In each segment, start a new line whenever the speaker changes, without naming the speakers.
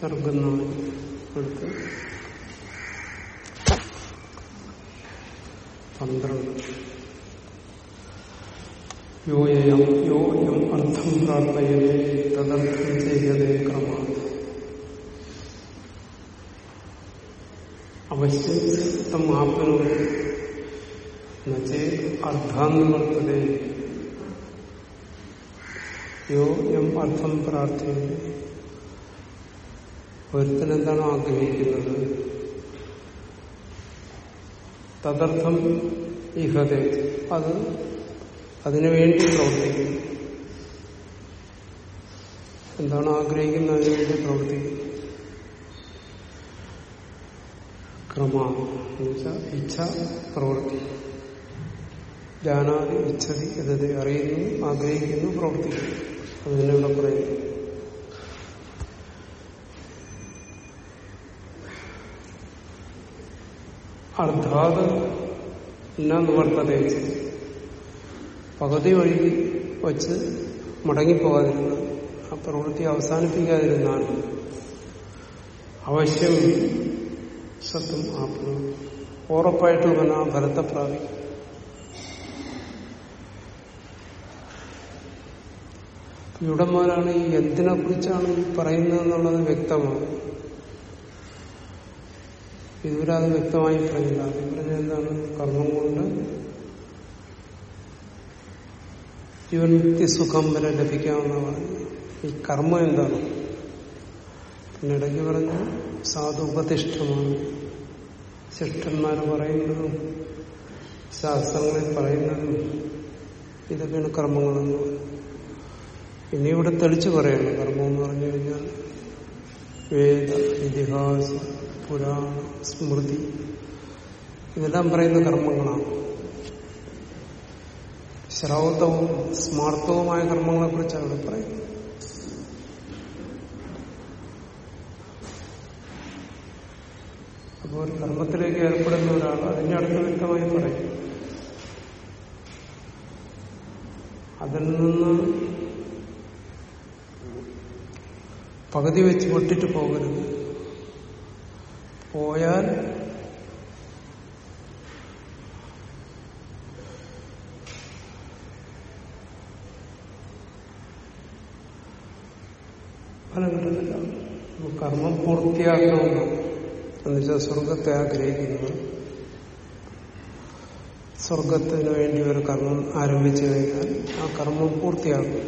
സർഗന്നാണ് അടുത്ത് പന്ത്രണ്ട്. യോയം യോയം അർത്ഥം പ്രാർത്ഥയതേ തദർത്ഥം ചെയ്യതേ ക്രമാണ് അവശ്യം എന്നുവെച്ച് അർത്ഥാന്നിവർത്തതേ യോ എം അർത്ഥം പ്രാർത്ഥിക്കുന്നത് ഒരുത്തൻ എന്താണോ ആഗ്രഹിക്കുന്നത്? തദർത്ഥം ഇഹത. അത് അതിനുവേണ്ടി പ്രവർത്തിക്കും. എന്താണോ ആഗ്രഹിക്കുന്നത് അതിനുവേണ്ടി പ്രവർത്തിക്കും. ക്രമ ഇച്ഛ പ്രവൃത്തി ജാനാതി ഇച്ഛതി എന്നത് അറിയുന്നു ആഗ്രഹിക്കുന്നു പ്രവർത്തിക്കുന്നു. അതിനെ ഇവിടെ പറയുന്നു അർത്ഥാത് നിവർത്തത പകുതി വഴി വച്ച് മടങ്ങിപ്പോകാതിരുന്ന ആ പ്രവൃത്തി അവസാനിപ്പിക്കാതിരുന്നാൽ അവശ്യം സത്വം ആത്മ ഉറപ്പായിട്ടും അവൻ ആ ഫലത്തെ പ്രാപിക്കും ഇവിടെ മുതലാണ് ഈ എന്തിനെ കുറിച്ചാണ് പറയുന്നത് എന്നുള്ളത് വ്യക്തമാണ്. അത് വ്യക്തമായി പറയുന്നില്ല അത് പറഞ്ഞ എന്താണ്? കർമ്മം കൊണ്ട് ജീവൻ സുഖം വരെ ലഭിക്കാമെന്ന് പറഞ്ഞു ഈ കർമ്മം എന്താണ്? പിന്നെ ഇടയ്ക്ക് പറഞ്ഞു സാധു ഉപതിഷ്ഠമാണ് ശിഷ്ടന്മാർ പറയുന്നതും ശാസ്ത്രങ്ങളിൽ പറയുന്നതും ഇതൊക്കെയാണ് കർമ്മങ്ങളെന്ന് ഇനി ഇവിടെ തെളിച്ചു പറയണം. കർമ്മം എന്ന് പറഞ്ഞു കഴിഞ്ഞാൽ വേദ ഇതിഹാസ പുരാണ സ്മൃതി ഇതെല്ലാം പറയുന്ന കർമ്മങ്ങളാണ്. ശ്രൗതവും സ്മാർത്ഥവുമായ കർമ്മങ്ങളെ കുറിച്ചാണ് ഇവിടെ പറയുന്നത്. അപ്പോൾ ഒരു കർമ്മത്തിലേക്ക് ഏർപ്പെടുന്ന ഒരാൾ അതിന്റെ അടുത്ത് വ്യക്തമായി പറയും. അതിൽ നിന്ന് പകുതി വെച്ച് പൊട്ടിട്ട് പോകരുത്. പോയാൽ ഫലം കിട്ടുന്നില്ല. കർമ്മം പൂർത്തിയാക്കണമെന്ന് എന്നുവെച്ചാൽ സ്വർഗത്തെ ആഗ്രഹിക്കുന്നു സ്വർഗത്തിന് വേണ്ടി ഒരു കർമ്മം ആരംഭിച്ചു കഴിഞ്ഞാൽ ആ കർമ്മം പൂർത്തിയാക്കും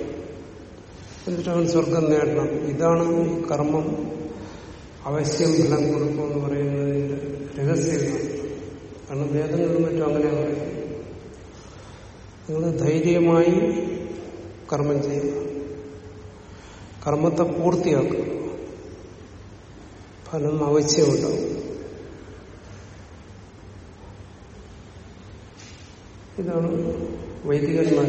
എന്നിട്ട് അവൻ സ്വർഗം നേടണം. ഇതാണ് കർമ്മം അവശ്യം ഫലം കൊടുക്കും എന്ന് പറയുന്നതിന്റെ രഹസ്യമാണ്. കാരണം വേദങ്ങളും മറ്റും അങ്ങനെയാണ് പറയുന്നത്. നിങ്ങൾ ധൈര്യമായി കർമ്മം ചെയ്യുക. കർമ്മത്തെ പൂർത്തിയാക്കുക. ഫലം ആവശ്യമുണ്ടാവും ഇതാണ് വൈദികന്മാർ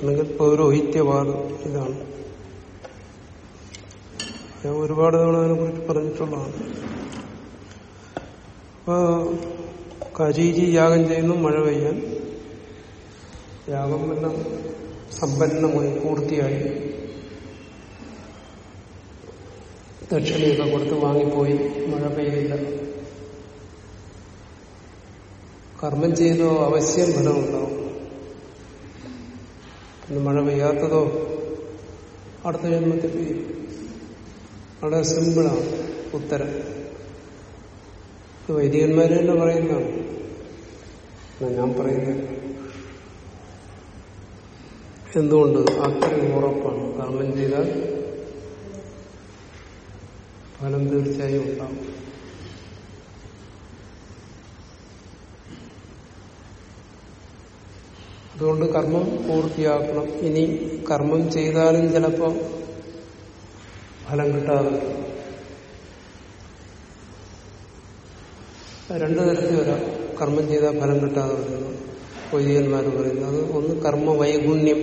അല്ലെങ്കിൽ പൗരോഹിത്യവാദം. ഇതാണ്. ഞാൻ ഒരുപാട് തവണ അതിനെ കുറിച്ച് പറഞ്ഞിട്ടുള്ളതാണ്. അപ്പോ കരീജി യാഗം ചെയ്യുന്നു മഴ പെയ്യാൻ. യാഗം എല്ലാം സമ്പന്നമായി പൂർത്തിയായി. ദക്ഷിണയൊക്കെ കൊടുത്ത് വാങ്ങിപ്പോയി മഴ പെയ്യില്ല കർമ്മം ചെയ്തോ അവശ്യം ഫലമുണ്ടാവും പിന്നെ മഴ പെയ്യാത്തതോ അടുത്ത ജന്മത്തിൽ പെയ്യും. വളരെ സിമ്പിളാണ് ഉത്തരം. വൈദികന്മാര് തന്നെ പറയുന്നതാണ്. ഞാൻ പറയുന്നത് എന്തുകൊണ്ട്? അത്രയും ഉറപ്പാണ്. കർമ്മം ചെയ്താൽ ഫലം തീർച്ചയായും ഉണ്ടാവും അതുകൊണ്ട് കർമ്മം പൂർത്തിയാക്കണം. ഇനി കർമ്മം ചെയ്താലും ചിലപ്പോൾ ഫലം കിട്ടാതെ രണ്ടു തരത്തിൽ വരാം. കർമ്മം ചെയ്താൽ ഫലം കിട്ടാതെ വരുന്നു വൈദികന്മാർ പറയുന്നത് ഒന്ന് കർമ്മ വൈഗുണ്യം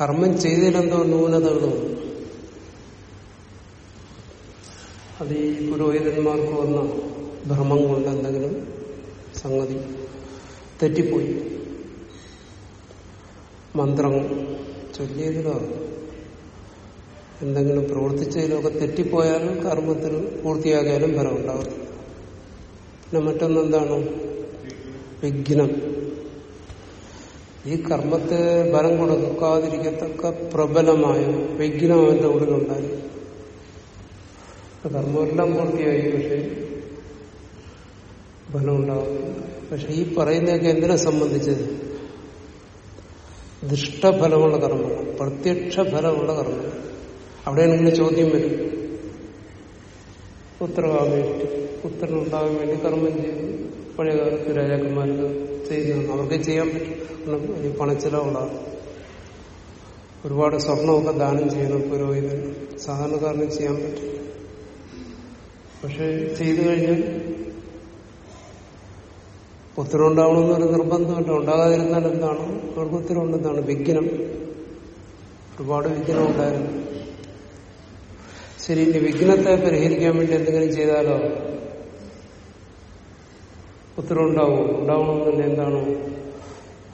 കർമ്മം ചെയ്തതിലെന്തോ ന്യൂനതകൾ വന്നു. അത് ഈ പുരോഹിതന്മാർക്ക് വന്ന ഭ്രമം കൊണ്ട് എന്തെങ്കിലും സംഗതി തെറ്റിപ്പോയി. മന്ത്രം ചൊല്ലിയതിലോ. എന്തെങ്കിലും പ്രവർത്തിച്ചതിലൊക്കെ തെറ്റിപ്പോയാലും കർമ്മത്തിൽ പൂർത്തിയാക്കിയാലും ഫലം ഉണ്ടാകും പിന്നെ മറ്റൊന്നെന്താണ്? വിഘ്നം. ഈ കർമ്മത്തെ ഫലം കൊടുക്കാതിരിക്കത്തക്ക പ്രബലമായ വിഘ്നം അവന്റെ ഉള്ളിലുണ്ടായി. കർമ്മമെല്ലാം പൂർത്തിയായി പക്ഷെ ഫലം ഉണ്ടാകുന്നില്ല പക്ഷെ ഈ പറയുന്നതൊക്കെ എന്തിനെ സംബന്ധിച്ചത്? ദുഷ്ടഫലമുള്ള കർമ്മങ്ങൾ പ്രത്യക്ഷ ഫലമുള്ള കർമ്മങ്ങൾ അവിടെയാണെങ്കിൽ ചോദ്യം വരും. പുത്രമാകാൻ വേണ്ടി വേണ്ടി കർമ്മം ചെയ്തു പഴയ രാജാക്കന്മാർക്ക് ചെയ്യുന്നതാണ് അവർക്ക് ചെയ്യാൻ പറ്റും. ഈ ഒരുപാട് സ്വർണമൊക്കെ ദാനം ചെയ്യണം പുരോഹിതൻ. സാധാരണക്കാരന് ചെയ്യാൻ പറ്റും പക്ഷെ ചെയ്തു കഴിഞ്ഞാൽ ഉത്തരം ഉണ്ടാവണമെന്നൊരു നിർബന്ധമല്ല ഉണ്ടാകാതിരുന്നാൽ എന്താണ്? അവർക്ക് ഉത്തരം ഉണ്ടെന്നാണ് വിഘ്നം. ഒരുപാട് വിഘ്നം ഉണ്ടായിരുന്നു. ശരി ഇനി വിഘ്നത്തെ പരിഹരിക്കാൻ വേണ്ടി എന്തെങ്കിലും ചെയ്താലോ? ഉത്തരം ഉണ്ടാവും. ഉണ്ടാവണമെന്നല്ല എന്താണ്?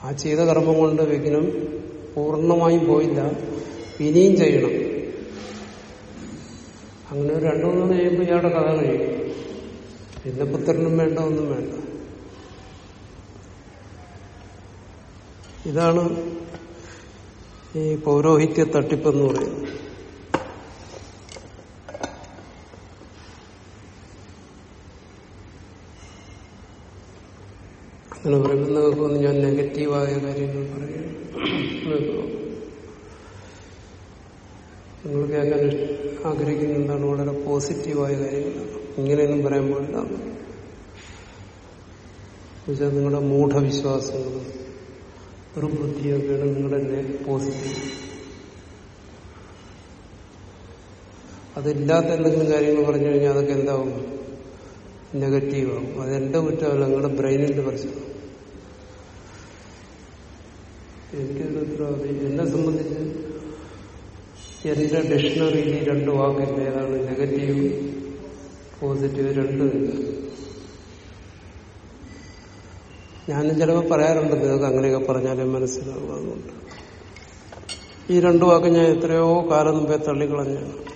ആ ചെയ്ത കർമ്മം കൊണ്ട് വിഘ്നം പൂർണമായും പോയില്ല. ഇനിയും ചെയ്യണം. അങ്ങനെ ഒരു രണ്ടു മൂന്ന് കഴിയുമ്പോൾ ഇയാളുടെ കഥ കഴിയും. പിന്നെ പുത്രനും വേണ്ട ഒന്നും വേണ്ട. ഇതാണ് ഈ പൗരോഹിത്യ തട്ടിപ്പെന്ന് പറയുന്നത്. അങ്ങനെ പറയുമ്പോൾ നിങ്ങൾക്കൊന്ന് ഞാൻ നെഗറ്റീവായ കാര്യങ്ങൾ പറയും നിങ്ങൾ കേൾക്കാൻ ആഗ്രഹിക്കുന്ന എന്താണ് വളരെ പോസിറ്റീവായ കാര്യങ്ങളാണ് ഇങ്ങനെയൊന്നും പറയാൻ പാടില്ല. എന്നുവെച്ചാൽ നിങ്ങളുടെ മൂഢവിശ്വാസങ്ങളും ദുർബുദ്ധിയൊക്കെയാണ് നിങ്ങളുടെ പോസിറ്റീവ്. അതില്ലാത്ത എന്തെങ്കിലും കാര്യങ്ങൾ പറഞ്ഞു കഴിഞ്ഞാൽ അതൊക്കെ എന്താവും? നെഗറ്റീവാകും. അതെന്റെ കുറ്റമല്ല നിങ്ങളുടെ ബ്രെയിനിന്റെ പ്രശ്നം എനിക്കൊരു ഉത്തരവാദി എന്നെ സംബന്ധിച്ച് എന്റെ ഡിക്ഷണറിയിൽ രണ്ട് വാക്കില്ല. ഏതാണ്? നെഗറ്റീവ് പോസിറ്റീവ് രണ്ട്. ഞാനും ചിലപ്പോൾ പറയാറുണ്ട് നിങ്ങൾക്ക് അങ്ങനെയൊക്കെ പറഞ്ഞാലേ മനസ്സിലാവും അതുകൊണ്ട്. ഈ രണ്ട് വാക്ക് ഞാൻ എത്രയോ കാലം മുമ്പേ തള്ളിക്കളഞ്ഞു.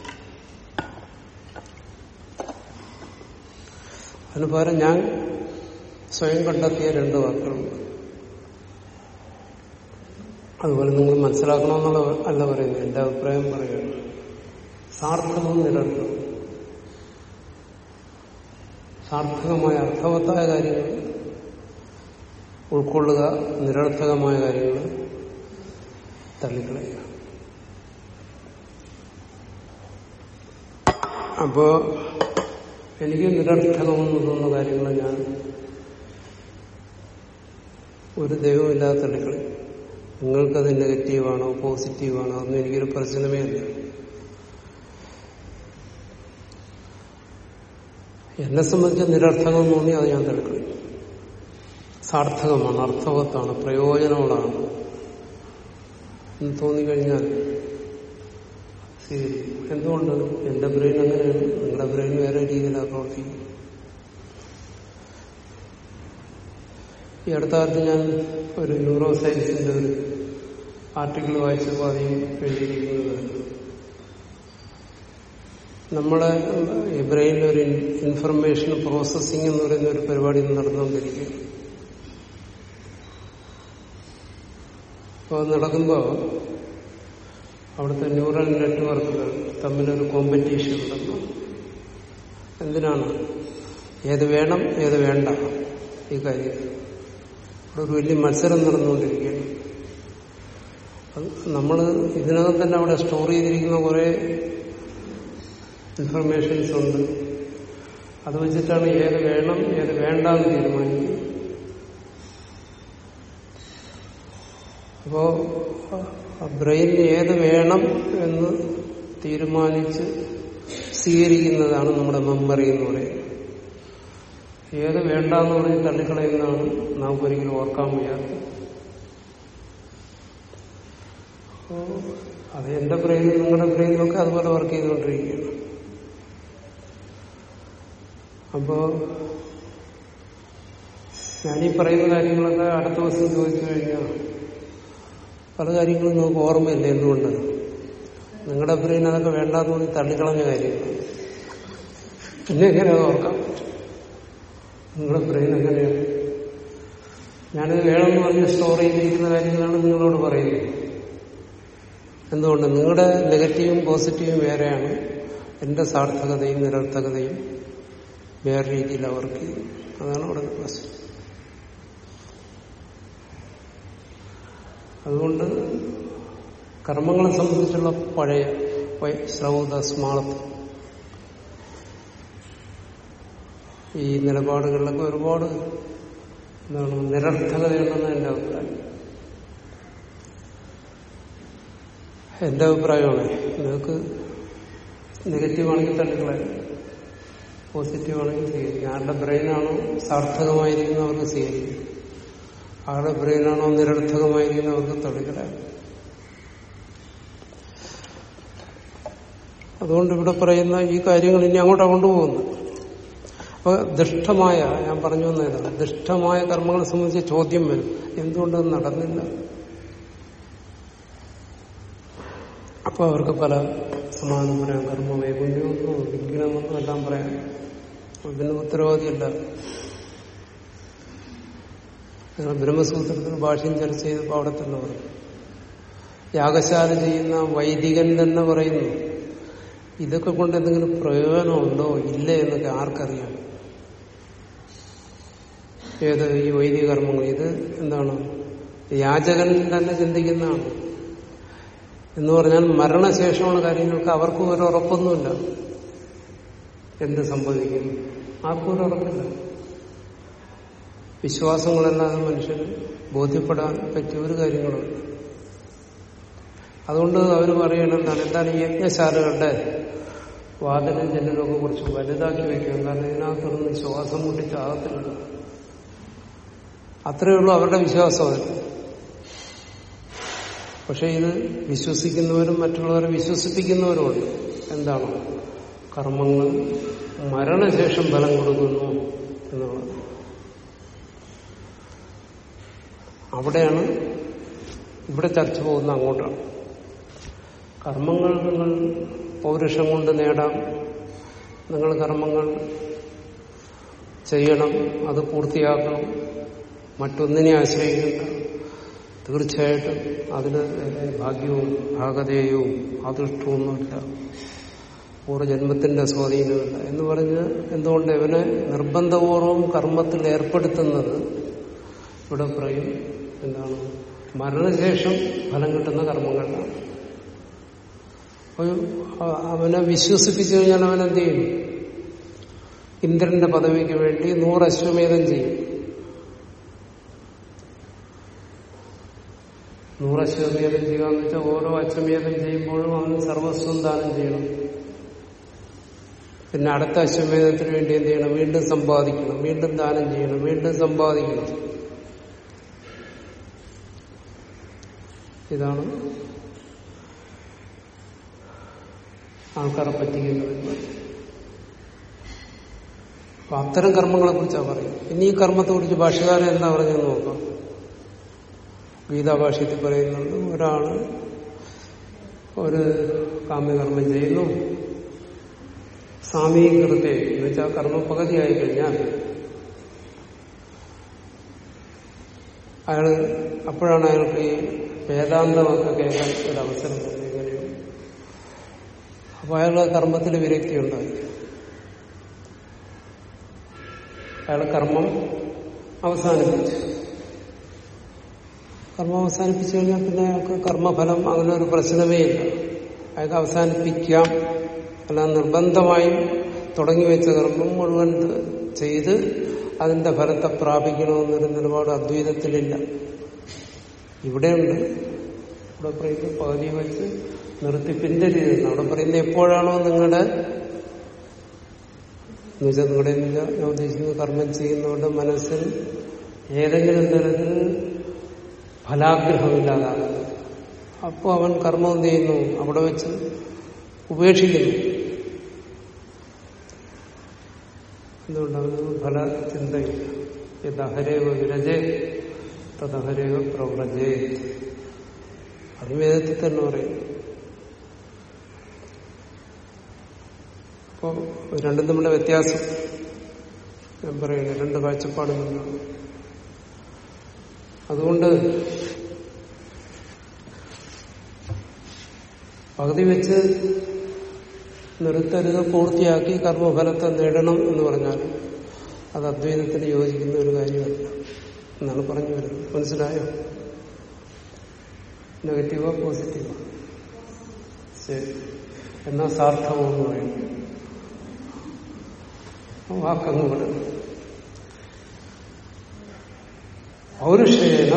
അതിന് പകരം ഞാൻ സ്വയം കണ്ടെത്തിയ രണ്ട് വാക്കുകളുണ്ട്. അതുപോലെ നിങ്ങൾ മനസ്സിലാക്കണമെന്നുള്ള അല്ല പറയുന്നത്. എന്റെ അഭിപ്രായം പറയുകയാണ്. സാർത്ഥകവും നിരർത്ഥവും സാർത്ഥകമായ അർത്ഥവത്തായ കാര്യങ്ങൾ ഉൾക്കൊള്ളുക നിരർത്ഥകമായ കാര്യങ്ങൾ തള്ളിക്കളയുക. അപ്പോ എനിക്ക് നിരർത്ഥകമെന്ന് തോന്നുന്ന കാര്യങ്ങൾ ഞാൻ ഒരു ദൈവമില്ലാതെ തള്ളിക്കളയും. നിങ്ങൾക്കത് നെഗറ്റീവാണോ പോസിറ്റീവാണോ അതൊന്നും എനിക്കൊരു പ്രശ്നമേ അല്ല. എന്നെ സംബന്ധിച്ച് നിരർത്ഥകം തോന്നി അത് ഞാൻ തടുക്കണം സാർത്ഥകമാണ് അർത്ഥവത്താണ് പ്രയോജനമുള്ളതാണ്. എന്ന് തോന്നിക്കഴിഞ്ഞാൽ എന്തുകൊണ്ട്? എന്റെ ബ്രെയിൻ അങ്ങനെയാണ്. നിങ്ങളുടെ ബ്രെയിൻ വേറെ രീതിയിലാണ് പ്രവർത്തിക്കും ഈ അടുത്ത കാലത്ത് ഞാൻ ഒരു ന്യൂറോ സയൻസിന്റെ ഒരു ആർട്ടിക്കിൾ വായിച്ചപ്പോൾ പറയും എഴുതിയിരിക്കുന്നത് നമ്മളെ ഈ ബ്രെയിനിൽ ഒരു ഇൻഫർമേഷൻ പ്രോസസ്സിംഗ് എന്ന് പറയുന്ന ഒരു പരിപാടി നടന്നുകൊണ്ടിരിക്കും അപ്പോൾ നടക്കുമ്പോൾ അവിടുത്തെ ന്യൂറൽ നെറ്റ്വർക്കുകൾ തമ്മിലൊരു കോമ്പറ്റീഷൻ ഉണ്ടെന്നു എന്തിനാണ്? ഏത് വേണം ഏത് വേണ്ട ഈ കാര്യം അവിടെ ഒരു വലിയ മത്സരം നടന്നുകൊണ്ടിരിക്കുകയാണ്. നമ്മൾ ഇതിനകം തന്നെ അവിടെ സ്റ്റോർ ചെയ്തിരിക്കുന്ന കുറെ ഇൻഫർമേഷൻസ് ഉണ്ട്. അത് വെച്ചിട്ടാണ് ഏത് വേണം ഏത് വേണ്ട എന്ന് തീരുമാനിക്കുന്നത്. അപ്പോ ബ്രെയിനിന് ഏത് വേണം എന്ന് തീരുമാനിച്ച് സ്വീകരിക്കുന്നതാണ് നമ്മുടെ മെമ്മറി എന്ന് പറയുന്നത്. ഏത് വേണ്ടെന്ന് പറഞ്ഞ് തള്ളിക്കളയുന്നതാണ് നമുക്ക് ഒരിക്കലും ഓർക്കാൻ വയ്യാത്തത് അപ്പോ അത് എന്റെ ബ്രെയിനും നിങ്ങളുടെ ബ്രെയിനും ഒക്കെ അതുപോലെ വർക്ക് ചെയ്തുകൊണ്ടിരിക്കുകയാണ്. അപ്പോ ഞാനീ പറയുന്ന കാര്യങ്ങളൊക്കെ അടുത്ത ദിവസം ചോദിച്ചു കഴിഞ്ഞാൽ പല കാര്യങ്ങളും നിങ്ങൾക്ക് ഓർമ്മയില്ല എന്തുകൊണ്ട്. നിങ്ങളുടെ ബ്രെയിൻ അതൊക്കെ വേണ്ടാന്ന് തോന്നി തള്ളിക്കളഞ്ഞ കാര്യങ്ങൾ പിന്നെ എങ്ങനെ ഓർക്കാം നിങ്ങളുടെ ബ്രെയിൻ എങ്ങനെയാണ്? ഞാനിത് വേണമെന്ന് പറഞ്ഞ് സ്റ്റോർ ചെയ്തിരിക്കുന്ന കാര്യങ്ങളാണ് നിങ്ങളോട് പറയുന്നത്. എന്തുകൊണ്ട് നിങ്ങളുടെ നെഗറ്റീവും പോസിറ്റീവും വേറെയാണ് എന്റെ സാർത്ഥകതയും നിരർത്ഥകതയും വേറെ രീതിയിൽ അവർക്ക് അതാണ് അവിടെ പ്രശ്നം അതുകൊണ്ട് കർമ്മങ്ങളെ സംബന്ധിച്ചുള്ള പഴയ ശ്രൗത സ്മാളത്ത് ഈ നിലപാടുകളിലൊക്കെ ഒരുപാട് എന്താണ് നിരർത്ഥകതയുണ്ടെന്ന് എന്റെ അഭിപ്രായം. എന്റെ അഭിപ്രായമാണ് നിങ്ങൾക്ക് നെഗറ്റീവ് ആണെങ്കിൽ തള്ളിക്കളയാം പോസിറ്റീവ് ആണെങ്കിൽ സ്വീകരിക്കും ആരുടെ ബ്രെയിനാണോ സാർത്ഥകമായിരിക്കുന്നത് അവർക്ക് സ്വീകരിക്കും ആരുടെ ബ്രെയിനാണോ നിരർത്ഥകമായിരിക്കുന്നത് അവർക്ക് തള്ളിക്കളയാം അതുകൊണ്ട് ഇവിടെ പറയുന്ന ഈ കാര്യങ്ങൾ ഇനി അങ്ങോട്ട് കൊണ്ടുപോകുന്നു അപ്പൊ ദുഷ്ടമായ ഞാൻ പറഞ്ഞു വന്നതാണ് ദുഷ്ടമായ കർമ്മങ്ങളെ സംബന്ധിച്ച് ചോദ്യം വരും. എന്തുകൊണ്ടത് നടന്നില്ല? അപ്പൊ അവർക്ക് പല സമാധാനം പറയാം കർമ്മ വൈകുണ്ഠ്യമൊന്നും വിഘ്നമൊന്നും എല്ലാം പറയാം. അതിന് ഉത്തരവാദിയല്ല നിങ്ങൾ ബ്രഹ്മസൂത്രത്തിൽ ഭാഷ്യം ചർച്ച ചെയ്തപ്പോൾ അവിടെ തന്നെ പറയും യാഗശാല ചെയ്യുന്ന വൈദികൻ തന്നെ പറയുന്നു. ഇതൊക്കെ കൊണ്ട് എന്തെങ്കിലും പ്രയോജനമുണ്ടോ ഇല്ല എന്നൊക്കെ ആർക്കറിയാം? ഏത് ഈ വൈദിക കർമ്മങ്ങൾ? ഇത് എന്താണ്? യാചകൻ തന്നെ ചിന്തിക്കുന്നതാണ്. എന്ന് പറഞ്ഞാൽ മരണശേഷമുള്ള കാര്യങ്ങൾക്ക് അവർക്കും ഒരു ഉറപ്പൊന്നുമില്ല എന്ത് സംഭവിക്കും? ആർക്കും ഒരു ഉറപ്പില്ല വിശ്വാസങ്ങളല്ലാതെ മനുഷ്യന് ബോധ്യപ്പെടാൻ പറ്റിയ ഒരു കാര്യങ്ങളുമില്ല അതുകൊണ്ട് അവർ പറയണെന്താണ് എന്താണ്? എന്താണ് യജ്ഞശാലകളുടെ വാതിലും ജനലൊക്കെ കുറച്ച് വലുതാക്കി വയ്ക്കും കാരണം ഇതിനകത്തൊന്നും ശ്വാസം മുട്ടിച്ചാകത്തില്ല. അത്രയേ ഉള്ളൂ അവരുടെ വിശ്വാസം. അതിൽ പക്ഷെ ഇത് വിശ്വസിക്കുന്നവരും മറ്റുള്ളവരെ വിശ്വസിപ്പിക്കുന്നവരുമുണ്ട്. എന്താണ്? കർമ്മങ്ങൾ മരണശേഷം ഫലം കൊടുക്കുന്നു എന്നുള്ളത്. അവിടെയാണ് ഇവിടെ ചർച്ച പോകുന്ന അങ്ങോട്ടാണ്. കർമ്മങ്ങൾ നിങ്ങൾ പൗരുഷം കൊണ്ട് നേടാം. നിങ്ങൾ കർമ്മങ്ങൾ ചെയ്യണം അത് പൂർത്തിയാക്കണം മറ്റൊന്നിനെ ആശ്രയിക്കണ്ട. തീർച്ചയായിട്ടും അതിന് ഭാഗ്യവും ഭാഗതേയവും ഓരോ ജന്മത്തിന്റെ സ്വാധീനമില്ല എന്ന് പറഞ്ഞ് എന്തുകൊണ്ട് ഇവനെ നിർബന്ധപൂർവം കർമ്മത്തിൽ ഏർപ്പെടുത്തുന്നത് ഇവിടെ പറയും. എന്താണ്? മരണശേഷം ഫലം കിട്ടുന്ന കർമ്മങ്ങളാണ്. അവനെ വിശ്വസിപ്പിച്ചു കഴിഞ്ഞാൽ അവൻ എന്ത് ചെയ്യും? ഇന്ദ്രന്റെ പദവിക്ക് വേണ്ടി നൂറ് അശ്വമേധം ചെയ്യും. നൂറ് അശ്വമേധം ചെയ്യുക എന്ന് വെച്ചാൽ ഓരോ അശ്വമേധം ചെയ്യുമ്പോഴും അവൻ സർവസ്വം ദാനം ചെയ്യണം. പിന്നെ അടുത്ത അശ്വമേധത്തിന് വേണ്ടി എന്ത് ചെയ്യണം? വീണ്ടും സമ്പാദിക്കണം. വീണ്ടും ദാനം ചെയ്യണം. വീണ്ടും സമ്പാദിക്കണം. ഇതാണ് ആൾക്കാരെ പറ്റിക്കുന്നത് അപ്പൊ അത്തരം കർമ്മങ്ങളെ കുറിച്ചാണ് പറയുന്നത്. ഇനി ഈ കർമ്മത്തെ കുറിച്ച് ഭാഷകാരൻ എന്താ പറഞ്ഞെന്ന് നോക്കാം. ഗീതാഭാഷ്യത്തിൽ പറയുന്നുണ്ട് ഒരാൾ ഒരു കാമ്യകർമ്മം ചെയ്യുന്നു. സാമീകൃത്തെ എന്ന് വെച്ചാൽ കർമ്മ പകുതിയായി കഴിഞ്ഞാൽ അയാൾ അപ്പോഴാണ് അയാൾക്ക് ഈ വേദാന്തമൊക്കെ കേൾക്കാൻ ഒരു അവസരം തന്നെ അപ്പോൾ അപ്പൊ അയാളുടെ കർമ്മത്തിൽ വിരക്തി ഉണ്ടായി അയാൾ കർമ്മം അവസാനിപ്പിച്ചു. കർമ്മം അവസാനിപ്പിച്ചു കഴിഞ്ഞാൽ പിന്നെ അയാൾക്ക് കർമ്മഫലം അങ്ങനെ ഒരു പ്രശ്നമേ ഇല്ല. അയാൾക്ക് അവസാനിപ്പിക്കാം. അല്ല നിർബന്ധമായും തുടങ്ങി വെച്ച കർമ്മം മുഴുവൻ ചെയ്ത് അതിന്റെ ഫലത്തെ പ്രാപിക്കണമെന്നൊരു നിലപാട് അദ്വൈതത്തിലില്ല. ഇവിടെയുണ്ട്. ഇവിടെ പറയുന്നത് പകുതി വെച്ച് നിർത്തി പിന്തിരിയുന്നു. അവിടെ പറയുന്നത് എപ്പോഴാണോ നിങ്ങളുടെ എന്നുവെച്ചാൽ നിങ്ങളുടെ ഞാൻ ഉദ്ദേശിക്കുന്നത് കർമ്മം ചെയ്യുന്നവരുടെ മനസ്സിൽ ഏതെങ്കിലും തരത്തിൽ ഫലാഗ്രഹമില്ലാതാകുന്നു. അപ്പോൾ അവൻ കർമ്മം എന്ത് ചെയ്യുന്നു അവിടെ വെച്ച് ഉപേക്ഷിക്കുന്നു. എന്തുകൊണ്ടാണ് ഫല ചിന്തയില്ല യഥഹരേവ വിരജേ തഥഹരേവ പ്രവ്രജേ. അത് വേദത്തിൽ തന്നെ പറയും. അപ്പോ രണ്ടും തമ്മിലെ വ്യത്യാസം. ഞാൻ പറയുന്നത് രണ്ട് കാഴ്ചപ്പാടും തമ്മിലാണ് അതുകൊണ്ട് പകുതി വെച്ച് നിർത്തരുത് പൂർത്തിയാക്കി കർമ്മഫലത്തെ നേടണം എന്ന് പറഞ്ഞാൽ അത് അദ്വൈതത്തിന് യോജിക്കുന്ന ഒരു കാര്യമല്ല എന്നാണ് പറഞ്ഞു വരുന്നത്. മനസ്സിലായോ? നെഗറ്റീവോ പോസിറ്റീവോ ശരി. എന്നാ സാർത്ഥമോ എന്ന് പറയും വാക്കങ്ങ് വിടും പൗരുഷേന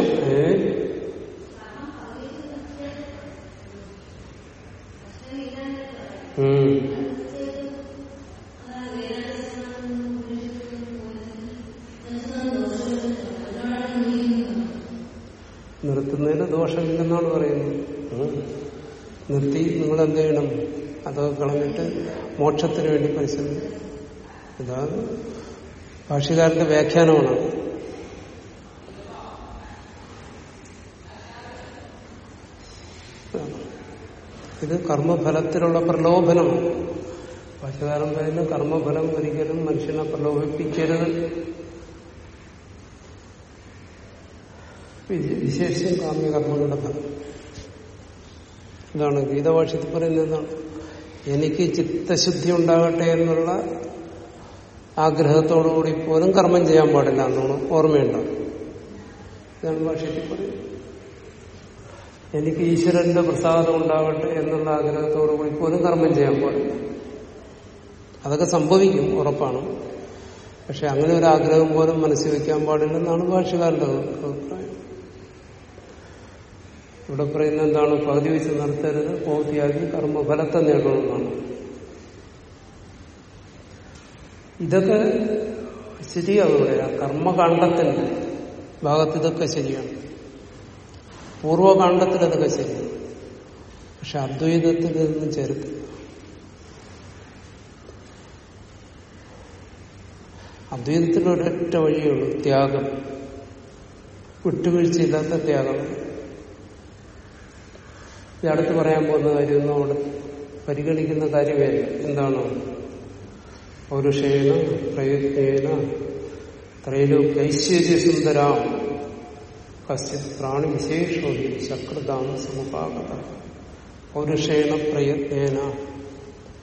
നിർത്തുന്നതിന് ദോഷമില്ലെന്നാണ് പറയുന്നത്. നിർത്തി നിങ്ങൾ എന്ത് ചെയ്യണം? അതൊക്കെ കളഞ്ഞിട്ട് മോക്ഷത്തിന് വേണ്ടി പരിശ്രമിക്കും ഇതാണ് ഭാഷകാരന്റെ വ്യാഖ്യാനമാണ്. ഇത് കർമ്മഫലത്തിലുള്ള പ്രലോഭനമാണ് ഭാഷ്യകാരൻ പറയുന്ന കർമ്മഫലം ഒരിക്കലും മനുഷ്യനെ പ്രലോഭിപ്പിക്കരുത്. വിശേഷം കാമ്യകർമ്മങ്ങളുടെ ഫലം ഇതാണ് ഗീതഭാഷത്തിൽ പറയുന്നത് എനിക്ക് ചിത്തശുദ്ധി ഉണ്ടാകട്ടെ എന്നുള്ള ആഗ്രഹത്തോടുകൂടി പോലും കർമ്മം ചെയ്യാൻ പാടില്ല എന്നാണ് ഓർമ്മയുണ്ടാവും ഇതാണ് ഭാഷത്തിൽ പറയുന്നത്. എനിക്ക് ഈശ്വരന്റെ പ്രസാദം ഉണ്ടാകട്ടെ എന്നുള്ള ആഗ്രഹത്തോടുകൂടി പോലും കർമ്മം ചെയ്യാൻ പാടില്ല. അതൊക്കെ സംഭവിക്കും ഉറപ്പാണ്. പക്ഷെ അങ്ങനെ ഒരു ആഗ്രഹം പോലും മനസ്സിൽ വയ്ക്കാൻ പാടില്ലെന്നാണ് ഭാഷകാരന്റെ അഭിപ്രായം. ഇവിടെ പറയുന്ന എന്താണ് പകുതി വെച്ച് നിർത്തരുത് പൂർത്തിയാക്കി കർമ്മഫലത്തെ നേടണമെന്നാണ്. ഇതൊക്കെ ശരിയാവുക ഇവിടെ കർമ്മകാണ്ഡത്തിന്റെ ഭാഗത്ത് ഇതൊക്കെ ശരിയാണ്. പൂർവകാണ്ഡത്തിൽ അതൊക്കെ ശരി. പക്ഷെ അദ്വൈതത്തിൽ ഇതൊന്നും ചേർത്ത്. അദ്വൈതത്തിന് ഒരൊറ്റ വഴിയേ ഉള്ളൂ ത്യാഗം. വിട്ടുവീഴ്ചയില്ലാത്ത ത്യാഗം. ഇത് അടുത്ത് പറയാൻ പോകുന്ന കാര്യമൊന്നും അവിടെ പരിഗണിക്കുന്ന കാര്യമേ. എന്താണ്? പൗരുഷേന പ്രയത്നേന ത്രൈലോക്യൈശ്വര്യ സുന്ദരാം കശ്ചിത് പ്രാണി വിശേഷോ ശക്രതാം സമുപാകത പൗരുഷേണ പ്രയത്നേന.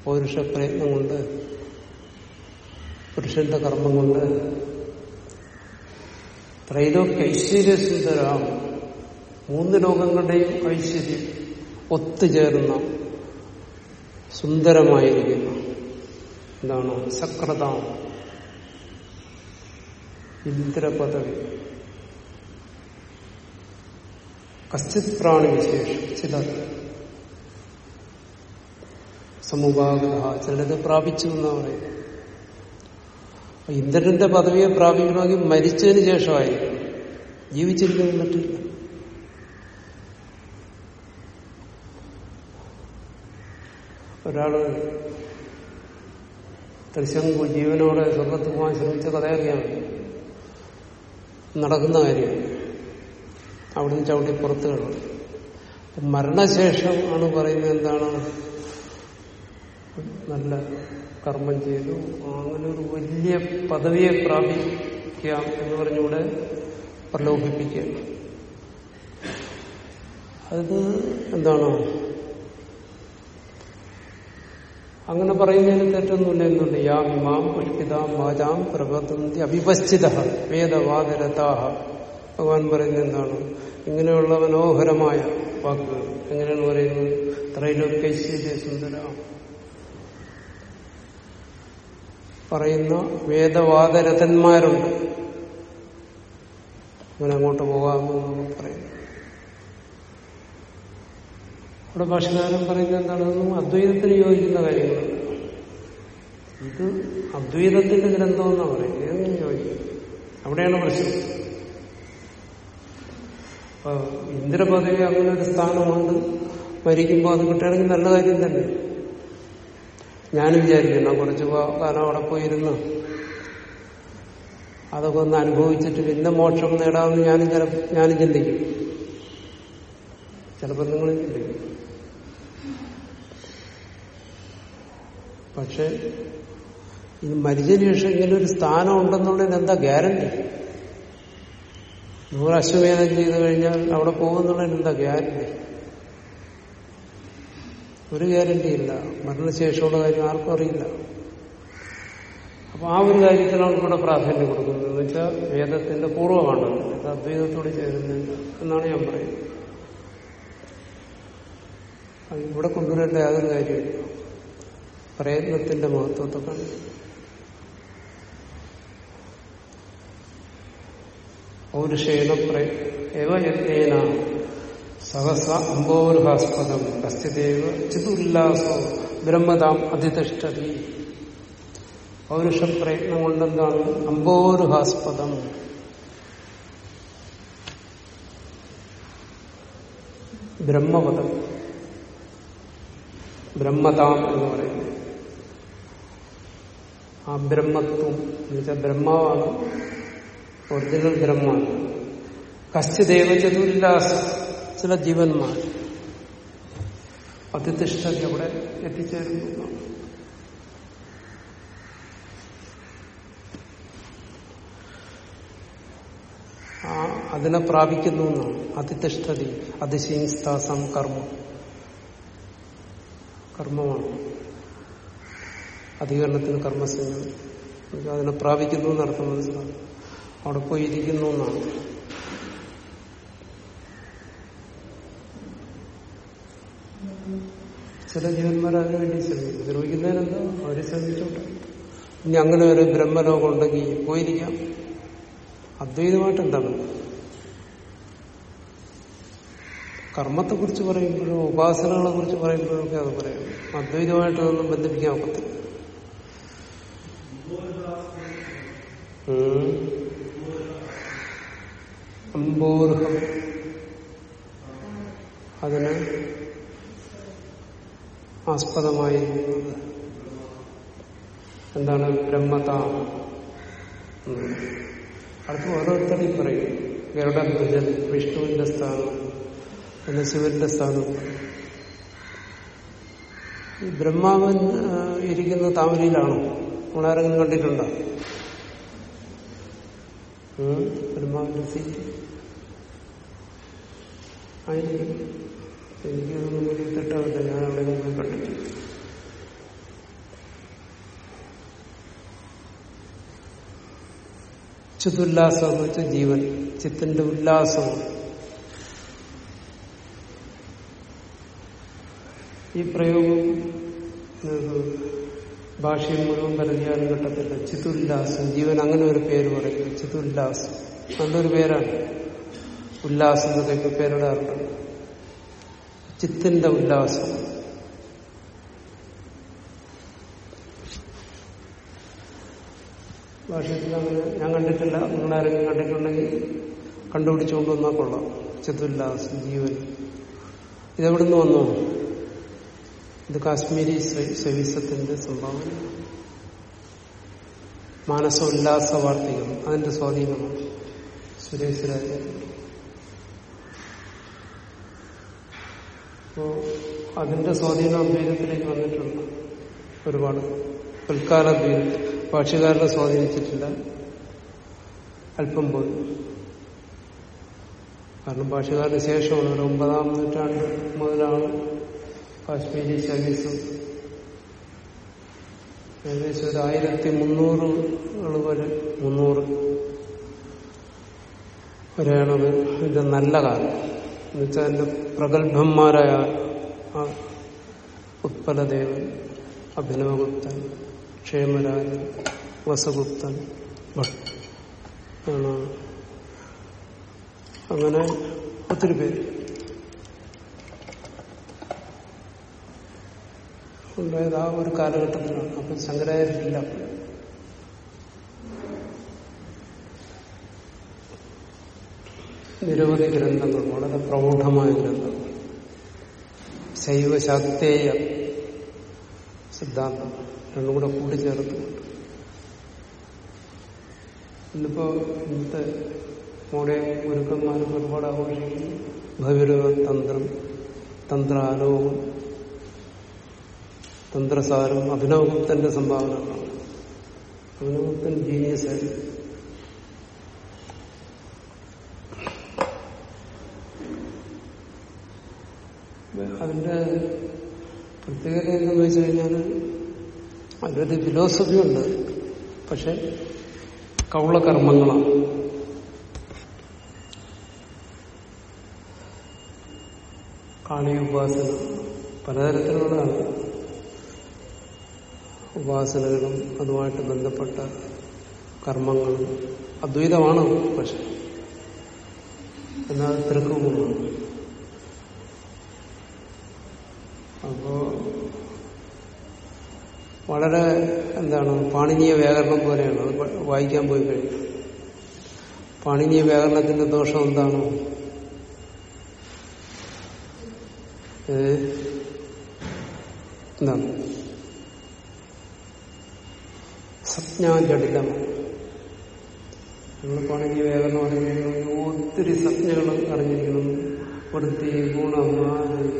പൗരുഷ പ്രയത്നം കൊണ്ട് പുരുഷന്റെ കർമ്മം കൊണ്ട് ത്രൈലോക്യ ഐശ്വര്യ സുന്ദരാം മൂന്ന് ലോകങ്ങളുടെയും ഐശ്വര്യം ഒത്തുചേർന്ന സുന്ദരമായിരിക്കുന്ന. എന്താണ്? സക്രതാം ഇന്ദ്രപദവി. കശ്ചിത് പ്രാണി വിശേഷം ചിലർ സമുപാഗത ചിലത് പ്രാപിച്ചു എന്നാ പറയുന്നത് ഇന്ദ്രന്റെ പദവിയെ പ്രാപിക്കണമെങ്കിൽ മരിച്ചതിന് ശേഷമായിരിക്കും. ജീവിച്ചിരിക്കാൻ പറ്റില്ല. ഒരാൾ തൃശങ്കു ജീവനോടെ സ്വർഗത്ത് പോകാൻ ശ്രമിച്ച കഥയറിയാം നടക്കുന്ന കാര്യം. അവിടുന്ന് ചവിട്ടി പുറത്ത് കിടന്നു മരണശേഷം ആണ് പറയുന്നത് എന്താണ്? നല്ല കർമ്മം ചെയ്തു. അങ്ങനെ ഒരു വലിയ പദവിയെ പ്രാപിക്കാം എന്ന് പറഞ്ഞുകൂടെ പ്രലോഭിപ്പിക്കുക അത് എന്താണ്? അങ്ങനെ പറയുന്നതിന് തെറ്റൊന്നുമില്ല എന്നുണ്ട്. യാം ഇമാം പുഷ്പിതാം വാചാം പ്രബന്ധന്തി അവിപശ്ചിത വേദവാദരതാഹ ഭഗവാൻ പറയുന്നത് എന്താണ്? ഇങ്ങനെയുള്ള മനോഹരമായ വാക്കുകൾ. എങ്ങനെയാണ് പറയുന്നത്? ത്രൈലോക്യശ്വര്യ സുന്ദര. പറയുന്ന വേദവാദരഥന്മാരുണ്ട്. അങ്ങനെ അങ്ങോട്ട് പോകാമെന്ന് പറയുന്നു ഇവിടെ ഭാഷകാരൻ പറയുന്നത് എന്താണെന്നും അദ്വൈതത്തിന് യോജിക്കുന്ന കാര്യങ്ങളാണ് ഇത് അദ്വൈതത്തിന്റെ ഗ്രന്ഥം എന്നാണ് പറയുന്നത്? ഏതെങ്കിലും യോജിക്കും അവിടെയാണ് പ്രശ്നം. അപ്പൊ ഇന്ദ്രപദവി അങ്ങനെ ഒരു സ്ഥാനമുണ്ട്. മരിക്കുമ്പോൾ അത് കിട്ടുകയാണെങ്കിൽ നല്ല കാര്യം തന്നെ. ഞാനും വിചാരിക്കണം കുറച്ച് കാലം അവിടെ പോയിരുന്ന്. അതൊക്കെ ഒന്ന് അനുഭവിച്ചിട്ട് പിന്നെ മോക്ഷം നേടാമെന്ന് ഞാനും ചില ഞാനും ചിന്തിക്കും. ചിലപ്പോൾ നിങ്ങളും ചിന്തിക്കും. പക്ഷെ ഇത് മരിച്ചതിന് ശേഷം ഇങ്ങനെ ഒരു സ്ഥാനം ഉണ്ടെന്നുള്ളതിന് എന്താ ഗ്യാരണ്ടി? നൂറ് അശ്വമേധം ചെയ്തു കഴിഞ്ഞാൽ അവിടെ പോകുന്നുള്ളതിന് എന്താ ഗ്യാരണ്ടി? ഒരു ഗ്യാരണ്ടി ഇല്ല. മരണശേഷമുള്ള കാര്യം ആർക്കും അറിയില്ല. അപ്പൊ ആ ഒരു കാര്യത്തിനാണ് ഇവിടെ പ്രാധാന്യം കൊടുക്കുന്നത്. എന്ന് വെച്ചാൽ വേദത്തിന്റെ പൂർവമാണ്. അദ്വൈതത്തോട് ചേരുന്നില്ല എന്നാണ് ഞാൻ പറയുന്നത്. ഇവിടെ കൊണ്ടുവരേണ്ട യാതൊരു കാര്യമില്ല. പ്രയത്നത്തിന്റെ മഹത്വത്തെ കണ്ടു പൗരുഷേണ ഏവ യത്നേന സഹസ അംബോർഹാസ്പദം കസ്തിദേവ ചിതുല്ലാസോ ബ്രഹ്മതാം അധിതിഷ്ഠതി. പൗരുഷ പ്രയത്നം കൊണ്ടെന്താണ്? അംബോരുഹാസ്പദം. ബ്രഹ്മപദം. ബ്രഹ്മതാം എന്ന് പറയുന്നത്. ആ ബ്രഹ്മത്വം എന്ന് വെച്ചാൽ ബ്രഹ്മാവാണ് ഒറിജിനൽ ബ്രഹ്മമാണ് കശ്ചിദേവ ദേവചതുരില്ലാസ ചില ജീവന്മാർ. അതിഷ്ഠ അവിടെ എത്തിച്ചേരുന്നു. ആ അതിനെ പ്രാപിക്കുന്നു എന്നാണ്. അതിതിഷ്ഠതി അതിശീസ്താസം കർമ്മം. കർമ്മമാണ്. അധികരണത്തിന് കർമ്മസേന അതിനെ പ്രാപിക്കുന്നു മനസ്സിലാക്കും അവിടെ പോയി ഇരിക്കുന്നു എന്നാണ്. ചില ജീവന്മാർ അതിനു വേണ്ടി ശ്രമിക്കും. ദ്രോഹിക്കുന്നതിനെന്താ അവർ ശ്രമിച്ചോട്ടെ ഇനി അങ്ങനെ ഒരു ബ്രഹ്മലോകം ഉണ്ടെങ്കിൽ പോയിരിക്കാം. അദ്വൈതമായിട്ട് എന്താണ്? കർമ്മത്തെ കുറിച്ച് പറയുമ്പോഴും ഉപാസനകളെ കുറിച്ച് പറയുമ്പോഴൊക്കെ അത് പറയാം. അദ്വൈതമായിട്ട് അതൊന്നും ബന്ധിപ്പിക്കാൻ ഒക്കത്തില്ല. അംബോർഹം അതിന് ആസ്പദമായിരിക്കുന്നത് എന്താണ് ബ്രഹ്മത? അടുത്ത് ഓരോരുത്തരും പറയും ഗരുഡധ്വജൻ വിഷ്ണുവിന്റെ സ്ഥാനം പിന്നെ ശിവന്റെ സ്ഥാനം. ഈ ബ്രഹ്മാവൻ ഇരിക്കുന്ന താമരയിലാണോ? നമ്മളാരെങ്കിലും കണ്ടിട്ടുണ്ടോ? ബ്രഹ്മാവിന്റെ സീറ്റ്. ആയിരിക്കും. എനിക്കതൊന്നും വലിയ തെറ്റാവില്ല ഞാൻ അവിടെ നിന്ന് കണ്ടിട്ടില്ല. ചിതുല്ലാസം എന്ന് വെച്ചാൽ ജീവൻ. ചിത്തിന്റെ ഉല്ലാസം. ഈ പ്രയോഗം ഭാഷയിൽ മുഴുവൻ പരതിയാലും കിട്ടത്തില്ല. ചിതുല്ലാസം ജീവൻ അങ്ങനെ ഒരു പേര് പറയും ചിതുല്ലാസം നല്ലൊരു പേരാണ്. ഉല്ലാസം എന്നൊക്കെ ഇപ്പൊ അർത്ഥം. ചിത്തിന്റെ ഉല്ലാസം. ഭാഷത്തിൽ അങ്ങനെ ഞാൻ കണ്ടിട്ടില്ല. നിങ്ങളാരെങ്കിലും കണ്ടിട്ടുണ്ടെങ്കിൽ കണ്ടുപിടിച്ചുകൊണ്ട് വന്നാൽ കൊള്ളാം. ചിതുല്ലാസം ജീവൻ. ഇതെവിടുന്ന് വന്നു? ഇത് കാശ്മീരി സവിസത്തിന്റെ സംഭാവന. മാനസോല്ലാസ വാർത്തകൾ. അതിന്റെ സ്വാധീനമാണ് സുരേഷ് രാജ. അപ്പോ അതിന്റെ സ്വാധീനം അദ്വൈതത്തിലേക്ക് വന്നിട്ടുണ്ട് ഒരുപാട്. പിൽക്കാല അദ്വൈതം ഭാഷകാരനെ സ്വാധീനിച്ചിട്ടില്ല അല്പം പോലും. കാരണം ഭാഷകാരന് ശേഷമാണ് ഒരു ഒമ്പതാം നൂറ്റാണ്ട് മുതലാണ് കാശ്മീരി സർവീസ് ഏകദേശം ഒരു ആയിരത്തി മുന്നൂറുകൾ വരെ മുന്നൂറ് വരെയാണത് ഇതിന്റെ നല്ല കാലം. എന്നുവെച്ചാൽ അതിന്റെ പ്രഗത്ഭന്മാരായ ഉത്പലദേവൻ അഭിനവഗുപ്തൻ ക്ഷേമരാജൻ വസഗുപ്തൻ അങ്ങനെ ഒത്തിരി പേര്. ഉണ്ടായത് ആ ഒരു കാലഘട്ടത്തിലാണ് അപ്പൊ ശങ്കരാചാര്യരില്ല. നിരവധി ഗ്രന്ഥങ്ങൾ വളരെ പ്രൗഢമായ ഗ്രന്ഥങ്ങൾ. ശൈവശാക്തേയ സിദ്ധാന്തം രണ്ടും കൂടെ കൂട്ടിച്ചേർത്തുകൊണ്ട് ഇന്നിപ്പോ ഇന്നത്തെ മോടെ ഗുരുക്കന്മാരും ഒരുപാട് ആഘോഷിക്കുന്നു. ഭൈരവ തന്ത്രം തന്ത്രാലോകം തന്ത്രസാരം അഭിനവഗുപ്തന്റെ സംഭാവനകളാണ് അഭിനവഗുപ്തൻ ജീനിയസ് ആയിരുന്നു അതിന്റെ പ്രത്യേകത എന്തെന്ന് വെച്ച് കഴിഞ്ഞാൽ അതിലൊരു ഫിലോസഫി ഉണ്ട്. പക്ഷെ കൗളകർമ്മങ്ങളാണ്. കാളി ഉപാസന പലതരത്തിലുള്ളതാണ്. ഉപാസനകളും അതുമായിട്ട് ബന്ധപ്പെട്ട കർമ്മങ്ങളും അദ്വൈതമാണ് പക്ഷെ. എന്നാൽ തിരക്കുമാണ് അപ്പോ വളരെ എന്താണ് പാണിനീയ വ്യാകരണം പോലെയാണ്. അത് വായിക്കാൻ പോയി കഴിഞ്ഞു. പാണിനീയ വ്യാകരണത്തിന്റെ ദോഷം എന്താണ്? എന്താണ്? സംജ്ഞാജടിലമാണ് നമ്മൾ നമ്മൾക്കാണെങ്കിൽ വേഗം അറിഞ്ഞിരിക്കണം ഒത്തിരി സംജ്ഞകൾ അറിഞ്ഞിരിക്കണം വൃത്തി ഗുണം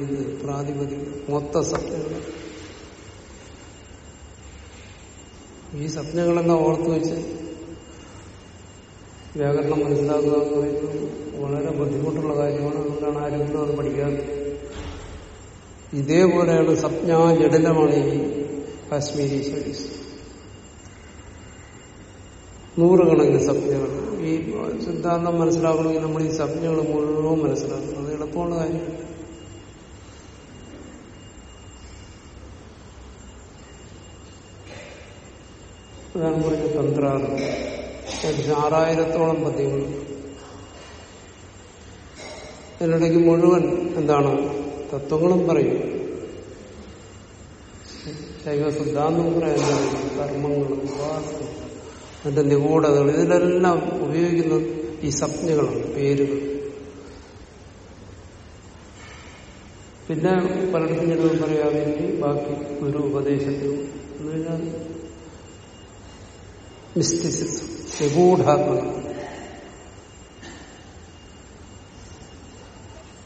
ഇത് പ്രാതിപതി മൊത്ത സംജ്ഞകൾ ഈ സംജ്ഞകളെല്ലാം ഓർത്തു വെച്ച് വ്യാകരണം മനസ്സിലാക്കുക എന്ന് പറയുന്നത് വളരെ ബുദ്ധിമുട്ടുള്ള കാര്യമാണ്. അതുകൊണ്ടാണ് ആരെങ്കിലും അത് പഠിക്കാറ് ഇതേപോലെയാണ് സ്വപ്ന ജഡിലമാണ് ഈ കാശ്മീരി സ്റ്റഡീസ്. നൂറുകണക്കിന് സംജ്ഞകൾ ഈ സിദ്ധാന്തം മനസ്സിലാക്കണമെങ്കിൽ നമ്മൾ ഈ സംജ്ഞകൾ മുഴുവൻ മനസ്സിലാക്കണം. അത് എളുപ്പമുള്ള കാര്യം അതാണ് പറഞ്ഞ തന്ത്രാറ് ഏകദേശം ആറായിരത്തോളം പദ്യങ്ങൾ. ഇതിനിടയ്ക്ക് മുഴുവൻ എന്താണ്? തത്വങ്ങളും പറയും. ശൈവ സിദ്ധാന്തം പറയാൻ കർമ്മങ്ങളും ഉപാസനം അതിന്റെ നിഗൂഢതകൾ ഇതിലെല്ലാം ഉപയോഗിക്കുന്നത് ഈ സംജ്ഞകളാണ് പേരുകൾ. പിന്നെ പലയിടത്തും ഞാൻ പറയാമെങ്കിൽ ബാക്കി ഒരു ഉപദേശത്തിനും എന്ന് പറഞ്ഞാൽ മിസ്റ്റിസിസം നിഗൂഢാത്മക.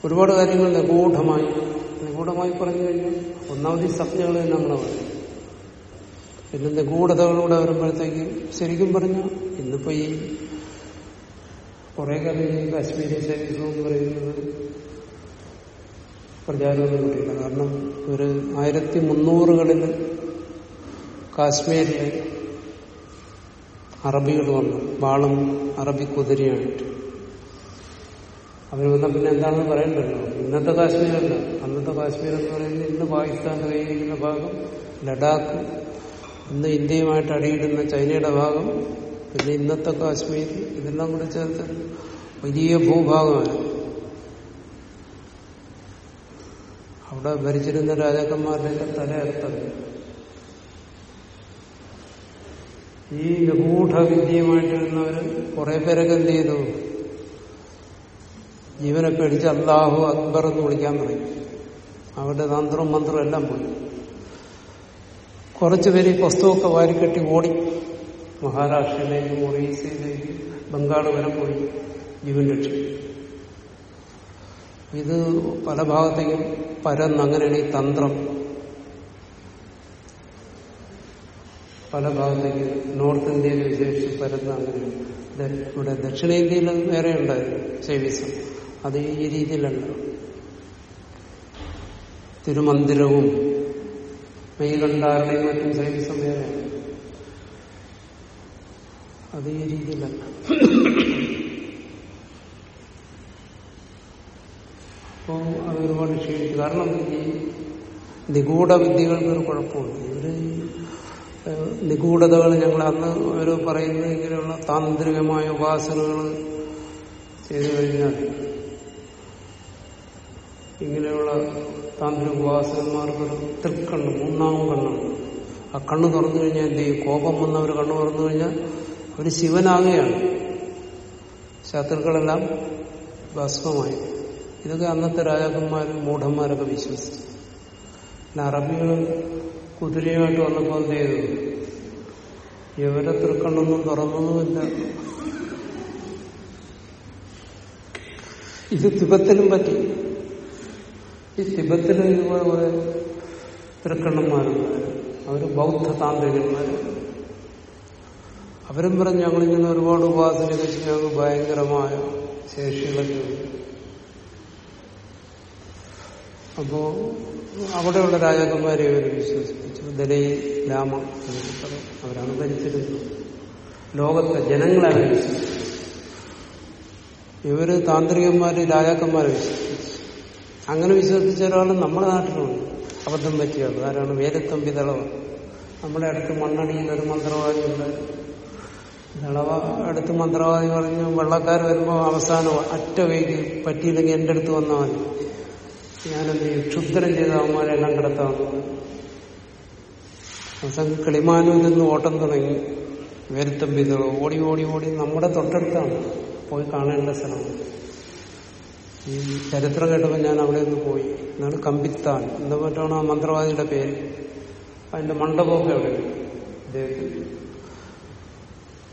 ഒരുപാട് കാര്യങ്ങൾ നിഗൂഢമായി നിഗൂഢമായി പറഞ്ഞു കഴിഞ്ഞാൽ ഒന്നാമത് ഈ സംജ്ഞകൾ തന്നെ നമ്മളെ പറയും പിന്നെ നിഗൂഢതകളൂടെ വരുമ്പോഴത്തേക്ക് ശരിക്കും പറഞ്ഞു ഇന്നിപ്പോ ഈ കുറെ കാലം ഈ കാശ്മീരി ശരീരം പറയുന്നത് പ്രചാരമൊന്നും കിട്ടിയില്ല കാരണം ഒരു ആയിരത്തി മുന്നൂറുകളിൽ കാശ്മീരിലെ അറബികൾ വന്നു. വാളും അറബി കുതിരയായിട്ട്. അവർ വന്ന പിന്നെ എന്താണെന്ന് പറയണ്ടല്ലോ? ഇന്നത്തെ കാശ്മീരല്ല. അന്നത്തെ കാശ്മീർ എന്ന് പറയുന്നത് ഇന്ന് പാകിസ്ഥാന്റെ കയ്യിലിരിക്കുന്ന ഭാഗം ലഡാക്ക് ഇന്ന് ഇന്ത്യയുമായിട്ട് അടിയിടുന്ന ചൈനയുടെ ഭാഗം പിന്നെ ഇന്നത്തെ കാശ്മീർ ഇതെല്ലാം കൂടി ചേർത്ത് വലിയ ഭൂഭാഗമാണ്. അവിടെ ഭരിച്ചിരുന്ന രാജാക്കന്മാരുടെ തലയർത്ഥം ഈ നിഗൂഢ വിദ്യയുമായിട്ടിരുന്നവർ കുറെ പേരൊക്കെ എന്ത് ചെയ്തു? ജീവനെ പേടിച്ച് അള്ളാഹു അക്ബർ എന്ന് വിളിക്കാൻ തുടങ്ങി. അവരുടെ തന്ത്രവും മന്ത്രവും എല്ലാം പോയി. കുറച്ചുപേര് ഈ പുസ്തകമൊക്കെ വാരിക്കെട്ടി ഓടി. മഹാരാഷ്ട്രയിലേക്ക് ഒറീസയിലേക്ക് ബംഗാൾ വരെ പോയി ജീവൻ രക്ഷിക്കും ഇത് പല ഭാഗത്തേക്കും പരന്ന് അങ്ങനെയാണ് ഈ തന്ത്രം. പല ഭാഗത്തേക്കും നോർത്ത് ഇന്ത്യയിൽ വിശേഷിച്ച് പരന്ന് അങ്ങനെയാണ്. ഇവിടെ ദക്ഷിണേന്ത്യയിൽ വേറെ ഉണ്ടായിരുന്നു സേവിസം അത് ഈ രീതിയിലല്ല. തിരുമന്ദിരവും മെയ്കണ്ടാരുടെയും മറ്റും സൈനിക സമയം അത് ഈ രീതിയിലല്ല. അപ്പോ അത് ഒരുപാട് ക്ഷീണിച്ചു. കാരണം ഈ നിഗൂഢ വിദ്യകൾക്ക് ഒരു കുഴപ്പമുണ്ട്. ഇവർ നിഗൂഢതകൾ ഞങ്ങൾ അന്ന് അവർ പറയുന്നത് ഇങ്ങനെയുള്ള താന്ത്രികമായ ഉപാസനകൾ ചെയ്തു കഴിഞ്ഞാൽ ഇങ്ങനെയുള്ള താന്ത്രിക ഉപാസകന്മാർക്കൊരു തൃക്കണ്ണ് മൂന്നാം കണ്ണാണ് ആ കണ്ണ് തുറന്നു കഴിഞ്ഞാൽ എന്ത് ചെയ്യും? കോപം വന്നവർ കണ്ണ് തുറന്നു കഴിഞ്ഞാൽ ഒരു ശിവനാകുകയാണ് ശത്രുക്കളെല്ലാം ഭസ്മമായി. ഇതൊക്കെ അന്നത്തെ രാജാക്കന്മാരും മൂഢന്മാരൊക്കെ വിശ്വസിച്ചു. പിന്നെ അറബികൾ കുതിരയുമായിട്ട് വന്നപ്പോൾ എന്ത് ചെയ്തു? ഇവരെ തൃക്കണ്ണൊന്നും തുറന്നൊന്നുമില്ല. ഇത് തിബത്തിലും പറ്റി. ഈ തിബത്തിൽ ഇതുപോലെ കുറെ തൃക്കണ്ണന്മാരുണ്ട് അവർ ബൗദ്ധ താന്ത്രികന്മാർ അവരും പറഞ്ഞു ഞങ്ങളിങ്ങനെ ഒരുപാട് ഉപാസന വെച്ച് ഞങ്ങൾക്ക് ഭയങ്കരമായ ശേഷികളൊക്കെ അപ്പോ അവിടെയുള്ള രാജാക്കന്മാരെ അവർ വിശ്വസിപ്പിച്ചു. ദലൈ രാമ അവരാണ് ഭരിച്ചിരുന്നത്. ലോകത്തെ ജനങ്ങളെ അവർ വിശ്വസിച്ചു ഇവർ താന്ത്രികന്മാര് രാജാക്കന്മാരെ വിശ്വസിച്ചു അങ്ങനെ വിശ്വസിച്ച ഒരാൾ നമ്മുടെ നാട്ടിലുണ്ട്. അബദ്ധം പറ്റിയത് ആരാണ്? വേദത്തമ്പി വിതളവ നമ്മുടെ അടുത്ത് മണ്ണടിയിൽ ഒരു മന്ത്രവാദി ഉണ്ട്. ദളവ അടുത്ത് മന്ത്രവാദി പറഞ്ഞു വെള്ളക്കാർ വരുമ്പോൾ അവസാനം അറ്റ വൈകി പറ്റിയില്ലെങ്കിൽ എന്റെ അടുത്ത് വന്നാൽ മതി. ഞാനെന്ത് ക്ഷുദ്രം ചെയ്ത അവന്മാരെല്ലാം കിടത്താമെന്ന് അവസാനം കിളിമാനൂരിൽ നിന്ന് ഓട്ടം തുടങ്ങി. വേരുത്തമ്പി ഓടി ഓടി ഓടി നമ്മുടെ തൊട്ടടുത്താണ്. പോയി കാണേണ്ട സ്ഥലമാണ്. ഈ ചരിത്രം കേട്ടപ്പോൾ ഞാൻ അവിടെ നിന്ന് പോയി. എന്നാണ് കമ്പിത്താൻ എന്താ പറ്റാണ് ആ മന്ത്രവാദിയുടെ പേര്. അതിന്റെ മണ്ഡപമൊക്കെ അവിടെ അദ്ദേഹത്തിന്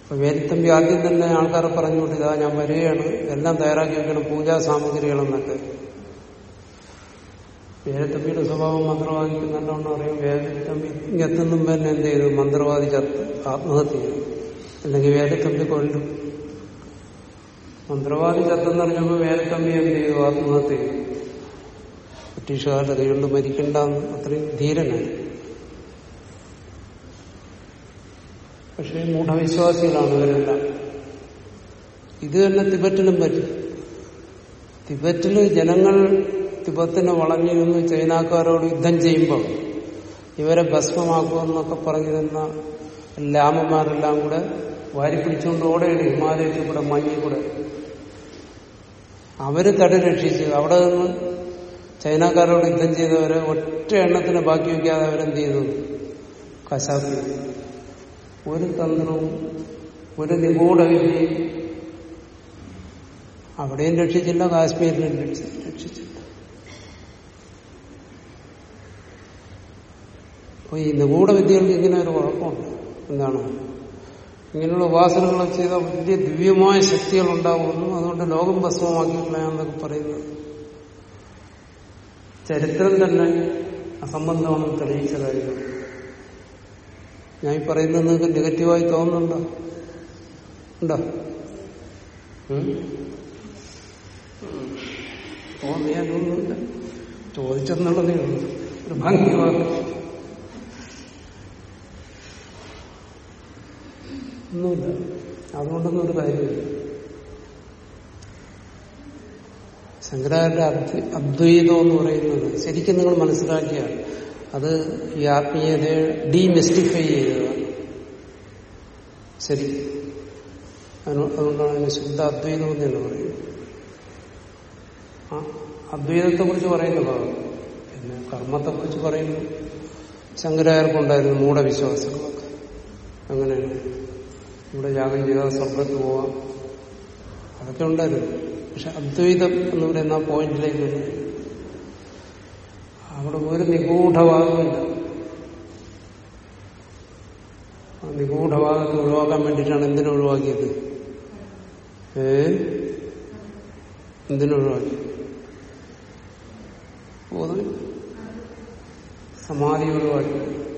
അപ്പൊ വേലിത്തമ്പി ആദ്യം തന്നെ ആൾക്കാരെ പറഞ്ഞുകൊണ്ട് ഇതാ ഞാൻ വരികയാണ്. എല്ലാം തയ്യാറാക്കി വെക്കണം. പൂജാ സാമഗ്രികളെന്നൊക്കെ. വേലത്തമ്പിയുടെ സ്വഭാവം മന്ത്രവാദിക്ക് നല്ലോണം അറിയാം. വേലത്തമ്പി എത്തുന്നും തന്നെ എന്ത് ചെയ്തു? മന്ത്രവാദി ചത്ത് ആത്മഹത്യ ചെയ്തു. അല്ലെങ്കിൽ വേലത്തമ്പി കൊല്ലും. മന്ത്രവാദി ചത്തെന്നറിഞ്ഞപ്പോ വേലത്തമ്പി എന്ത് ചെയ്തു? ആത്മഹത്യ ചെയ്തു. ബ്രിട്ടീഷുകാരുടെ കൈകൊണ്ട് മരിക്കണ്ടെന്ന് അത്രയും ധീരനായി. പക്ഷേ മൂഢവിശ്വാസികളാണ് ഇവരെല്ലാം. ഇത് തന്നെ തിബറ്റിലും പറ്റും. തിബറ്റിൽ ജനങ്ങൾ തിബത്തിനെ വളഞ്ഞു നിന്ന് ചൈനക്കാരോട് യുദ്ധം ചെയ്യുമ്പോൾ ഇവരെ ഭസ്മമാക്കുമെന്നൊക്കെ പറഞ്ഞു തന്ന ലാമന്മാരെല്ലാം കൂടെ വാരി പിടിച്ചുകൊണ്ട് ഓടെയാണ് ഹിമാലയത്തിൽ കൂടെ മഞ്ഞിൽ കൂടെ അവർ തടി രക്ഷിച്ച് അവിടെ നിന്ന് ചൈനക്കാരോട് യുദ്ധം ചെയ്തവരെ ഒറ്റ എണ്ണത്തിന് ബാക്കി വയ്ക്കാതെ അവരെന്ത് ചെയ്തു? കശാപ്പി. ഒരു തന്ത്രവും ഒരു നിഗൂഢ വിദ്യയും അവിടെയും രക്ഷിച്ചില്ല കാശ്മീരിലും രക്ഷിച്ചില്ല. അപ്പൊ ഈ നിഗൂഢ വിദ്യകൾക്ക് ഇങ്ങനെ ഒരു കുഴപ്പമുണ്ട്. എന്താണ്? ഇങ്ങനെയുള്ള ഉപാസനകൾ ചെയ്ത വലിയ ദിവ്യമായ ശക്തികൾ ഉണ്ടാകുമെന്നും അതുകൊണ്ട് ലോകം ഭസ്മമാക്കി കളയാന്നൊക്കെ പറയുന്നത്. ചരിത്രം തന്നെ അസംബന്ധമാണെന്ന് തെളിയിച്ച കാര്യങ്ങൾ. ഞാൻ ഈ പറയുന്നത് നിങ്ങൾക്ക് നെഗറ്റീവായി തോന്നുന്നുണ്ടോ? ഉണ്ടോ? തോന്നിയാലൊന്നുമില്ല. ചോദിച്ചെന്നുള്ളതേ ഉള്ളൂ. ഒരു ഭംഗിവാക്ക് ഒന്നുമില്ല. അതുകൊണ്ടൊന്നും ഒരു കാര്യമില്ല. ശങ്കരാചാര്യ അദ്വൈതം എന്ന് പറയുന്നത് ശരിക്കും നിങ്ങൾ മനസ്സിലാക്കിയ അത് ഈ ആത്മീയതയെ ഡീമിസ്റ്റിഫൈ ചെയ്തതാണ് ശരി. അതുകൊണ്ടാണ് അതിന് ശുദ്ധ അദ്വൈതം എന്ന് തന്നെ പറയുന്നത്. അദ്വൈതത്തെ കുറിച്ച് പറയുന്ന ഭാഗം പിന്നെ കർമ്മത്തെ കുറിച്ച് പറയുന്നു. ശങ്കരാചാര്യർക്കുണ്ടായിരുന്നു മൂഢവിശ്വാസങ്ങളൊക്കെ. അങ്ങനെയാണ് ഇവിടെ യാഗം ചെയ്താൽ സ്വർഗത്ത് പോവാം. അതൊക്കെ ഉണ്ടായിരുന്നു. പക്ഷെ അദ്വൈതം എന്ന് പറയുന്ന ആ പോയിന്റിലേക്ക് അവിടെ ഒരു നിഗൂഢഭാഗമില്ല ആ നിഗൂഢഭാഗത്തെ ഒഴിവാക്കാൻ വേണ്ടിയിട്ടാണ് എന്തിനു ഒഴിവാക്കിയത്? ഏ? എന്തിനൊഴിവാക്കി സമാധി ഒഴിവാക്കി.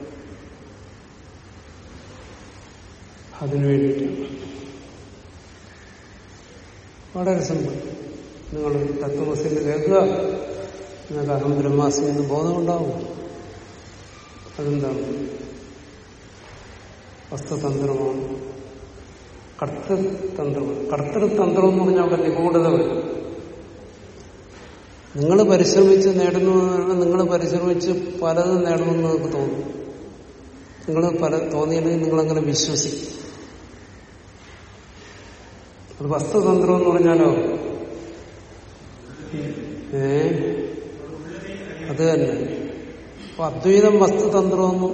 അതിനു വേണ്ടിയിട്ടാണ് വളരെ സിമ്പിൾ നിങ്ങൾ തത്വമസിന് കേൾക്കുക നിങ്ങൾക്ക് അഹം ബ്രഹ്മാസി എന്ന് ബോധമുണ്ടാവും. അതെന്താണ്? വസ്തുതന്ത്രമാണ്. കർത്തൃതന്ത്രമാണ്. കർത്തൃതന്ത്രം എന്ന് പറഞ്ഞാൽ അവിടെ നിഗൂഢത വരും നിങ്ങൾ പരിശ്രമിച്ച് നേടുന്നു നിങ്ങൾ പരിശ്രമിച്ച് പലതും നേടണമെന്ന് നിങ്ങൾക്ക് തോന്നും. നിങ്ങൾ പല തോന്നിയില്ലെങ്കിൽ നിങ്ങളങ്ങനെ വിശ്വസിക്കും. അത് വസ്തുതന്ത്രം എന്ന് പറഞ്ഞാലോ? ഏ? അത് തന്നെ. അപ്പൊ അദ്വൈതം വസ്തുതന്ത്രമെന്ന്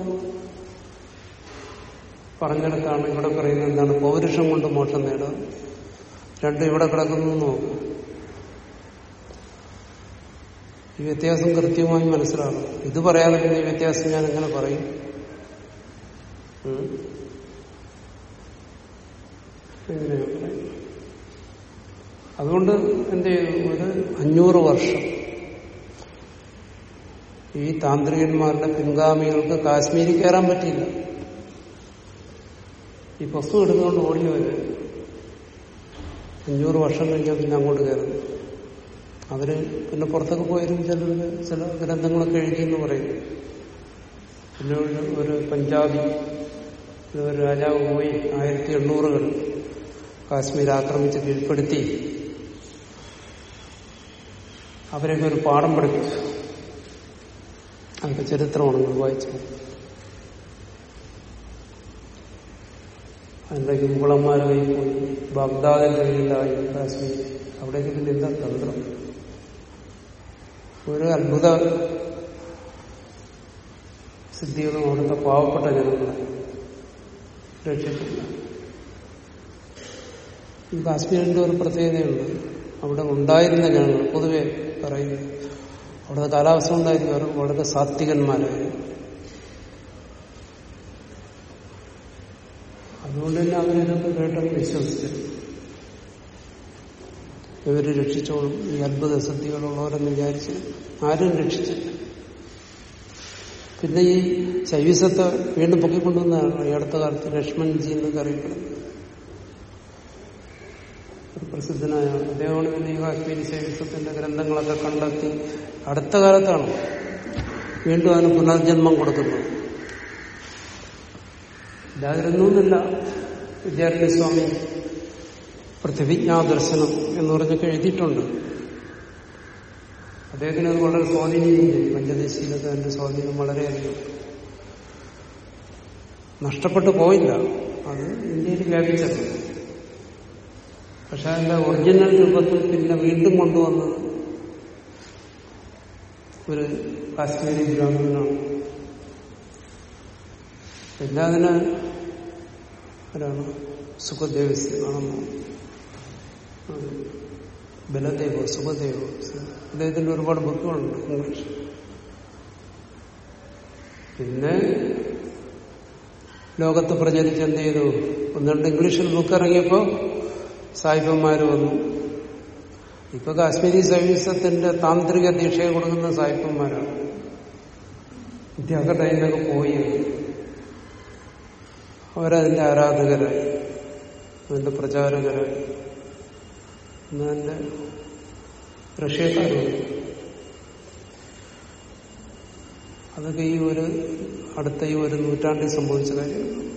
പറഞ്ഞെടുത്താണ് ഇവിടെ പറയുന്നത് എന്താണ്? പൗരുഷം കൊണ്ട് മോക്ഷം നേടുക. രണ്ടും ഇവിടെ കിടക്കുന്നു നോക്കും. ഈ വ്യത്യാസം കൃത്യമായി മനസ്സിലാകും ഇത് പറയാതെ പിന്നെ ഈ വ്യത്യാസം ഞാൻ എങ്ങനെ പറയും? എങ്ങനെയാണ് പറയും അതുകൊണ്ട് എന്ത് ചെയ്തു ഒരു അഞ്ഞൂറ് വർഷം. ഈ താന്ത്രികന്മാരുടെ പിൻഗാമികൾക്ക് കാശ്മീരിൽ കയറാൻ പറ്റിയില്ല. ഈ പുസ്തകം എടുത്തുകൊണ്ട് ഓടി വരും അഞ്ഞൂറ് വർഷം കഴിഞ്ഞാൽ പിന്നെ അങ്ങോട്ട് കയറും. അവർ പിന്നെ പുറത്തൊക്കെ പോയാലും ചില ചില ഗ്രന്ഥങ്ങളൊക്കെ എഴുതിയെന്ന് പറയും. പിന്നെ ഒരു പഞ്ചാബി ഒരു രാജാവ് പോയി ആയിരത്തി എണ്ണൂറുകൾ കാശ്മീർ ആക്രമിച്ച് കീഴ്പ്പെടുത്തി. അവരെയൊക്കെ ഒരു പാഠം പഠിപ്പിച്ചു. അതൊക്കെ ചരിത്രമാണ് നിങ്ങൾ വായിച്ചത്. മുകളന്മാരെ കയ്യിൽ പോയി ബഗ്ദാദിന്റെ കയ്യിലായി കാശ്മീർ. അവിടേക്ക് പിന്നെ എന്താ തന്ത്രം? ഒരു അത്ഭുത സിദ്ധികളും അവിടുത്തെ പാവപ്പെട്ട ജനങ്ങളെ ഈ കാശ്മീരിന്റെ ഒരു പ്രത്യേകതയുണ്ട്. അവിടെ ഉണ്ടായിരുന്ന ജനങ്ങൾ പൊതുവെ പറയുന്നു അവിടുത്തെ കാലാവസ്ഥ ഉണ്ടായിരുന്നു. അവർ വളരെ സാത്വികന്മാരായിരുന്നു അതുകൊണ്ട് തന്നെ അവരിതൊക്കെ കേട്ടങ്ങ് വിശ്വസിച്ചു ഇവർ രക്ഷിച്ചോളും. ഈ അത്ഭുത സിദ്ധികളുള്ളവരെന്ന് വിചാരിച്ച് ആരും രക്ഷിച്ചില്ല. പിന്നെ ഈ ശൈവിസത്തെ വീണ്ടും പൊക്കിക്കൊണ്ടുവന്നതാണ്. ഈ അടുത്ത കാലത്ത് ലക്ഷ്മൺജി എന്നൊക്കെ അറിയപ്പെടുന്നത്. പ്രസിദ്ധനായ. അദ്ദേഹമാണ് പിന്നെ ഈ കാശ്മീരി ശൈവിസത്തിന്റെ ഗ്രന്ഥങ്ങളൊക്കെ കണ്ടെത്തി അടുത്ത കാലത്താണ് വീണ്ടും അതിന് പുനർജന്മം കൊടുക്കുന്നത്. ഇല്ലാതിരുന്നില്ല വിദ്യാർത്ഥി സ്വാമി പ്രതിവിജ്ഞാദർശനം എന്ന് പറഞ്ഞൊക്കെ എഴുതിയിട്ടുണ്ട്. അദ്ദേഹത്തിന് അത് വളരെ സ്വാധീനിക്കുന്നുണ്ട് പഞ്ചദേശിയിലൊക്കെ അതിന്റെ സ്വാധീനം വളരെയധികം. നഷ്ടപ്പെട്ടു പോയില്ല. അത് ഇന്ത്യയിൽ വ്യാപിച്ചത്. പക്ഷെ അതിന്റെ ഒറിജിനൽ രൂപത്തിൽ പിന്നെ വീണ്ടും കൊണ്ടുവന്നത് ഒരു കാശ്മീരി ബ്രാഹ്മണനാണ്. പിന്നെ അതിന് ആരാണ് സുഖദേവസ് ആണെന്ന് ബലദേവോ സുഖദേവോ. അദ്ദേഹത്തിന്റെ ഒരുപാട് ബുക്കുകളുണ്ട് ഇംഗ്ലീഷ്. പിന്നെ ലോകത്ത് പ്രചരിച്ച് എന്ത് ചെയ്തു? ഒന്ന് രണ്ട് ഇംഗ്ലീഷിൽ ബുക്ക് ഇറങ്ങിയപ്പോ സായിപ്പന്മാര് വന്നു ഇപ്പൊ കാശ്മീരി സൈനിസത്തിന്റെ താന്ത്രിക ദീക്ഷയെ കൊടുക്കുന്ന സായിപ്പന്മാരാണ്. അതിനൊക്കെ പോയി. അവരതിന്റെ ആരാധകരായി. അതിന്റെ പ്രചാരകരായി. എന്നതിന്റെ റഷ്യക്കാരും അതൊക്കെ ഈ ഒരു അടുത്ത ഈ ഒരു നൂറ്റാണ്ടിൽ സംഭവിച്ച കാര്യമാണ്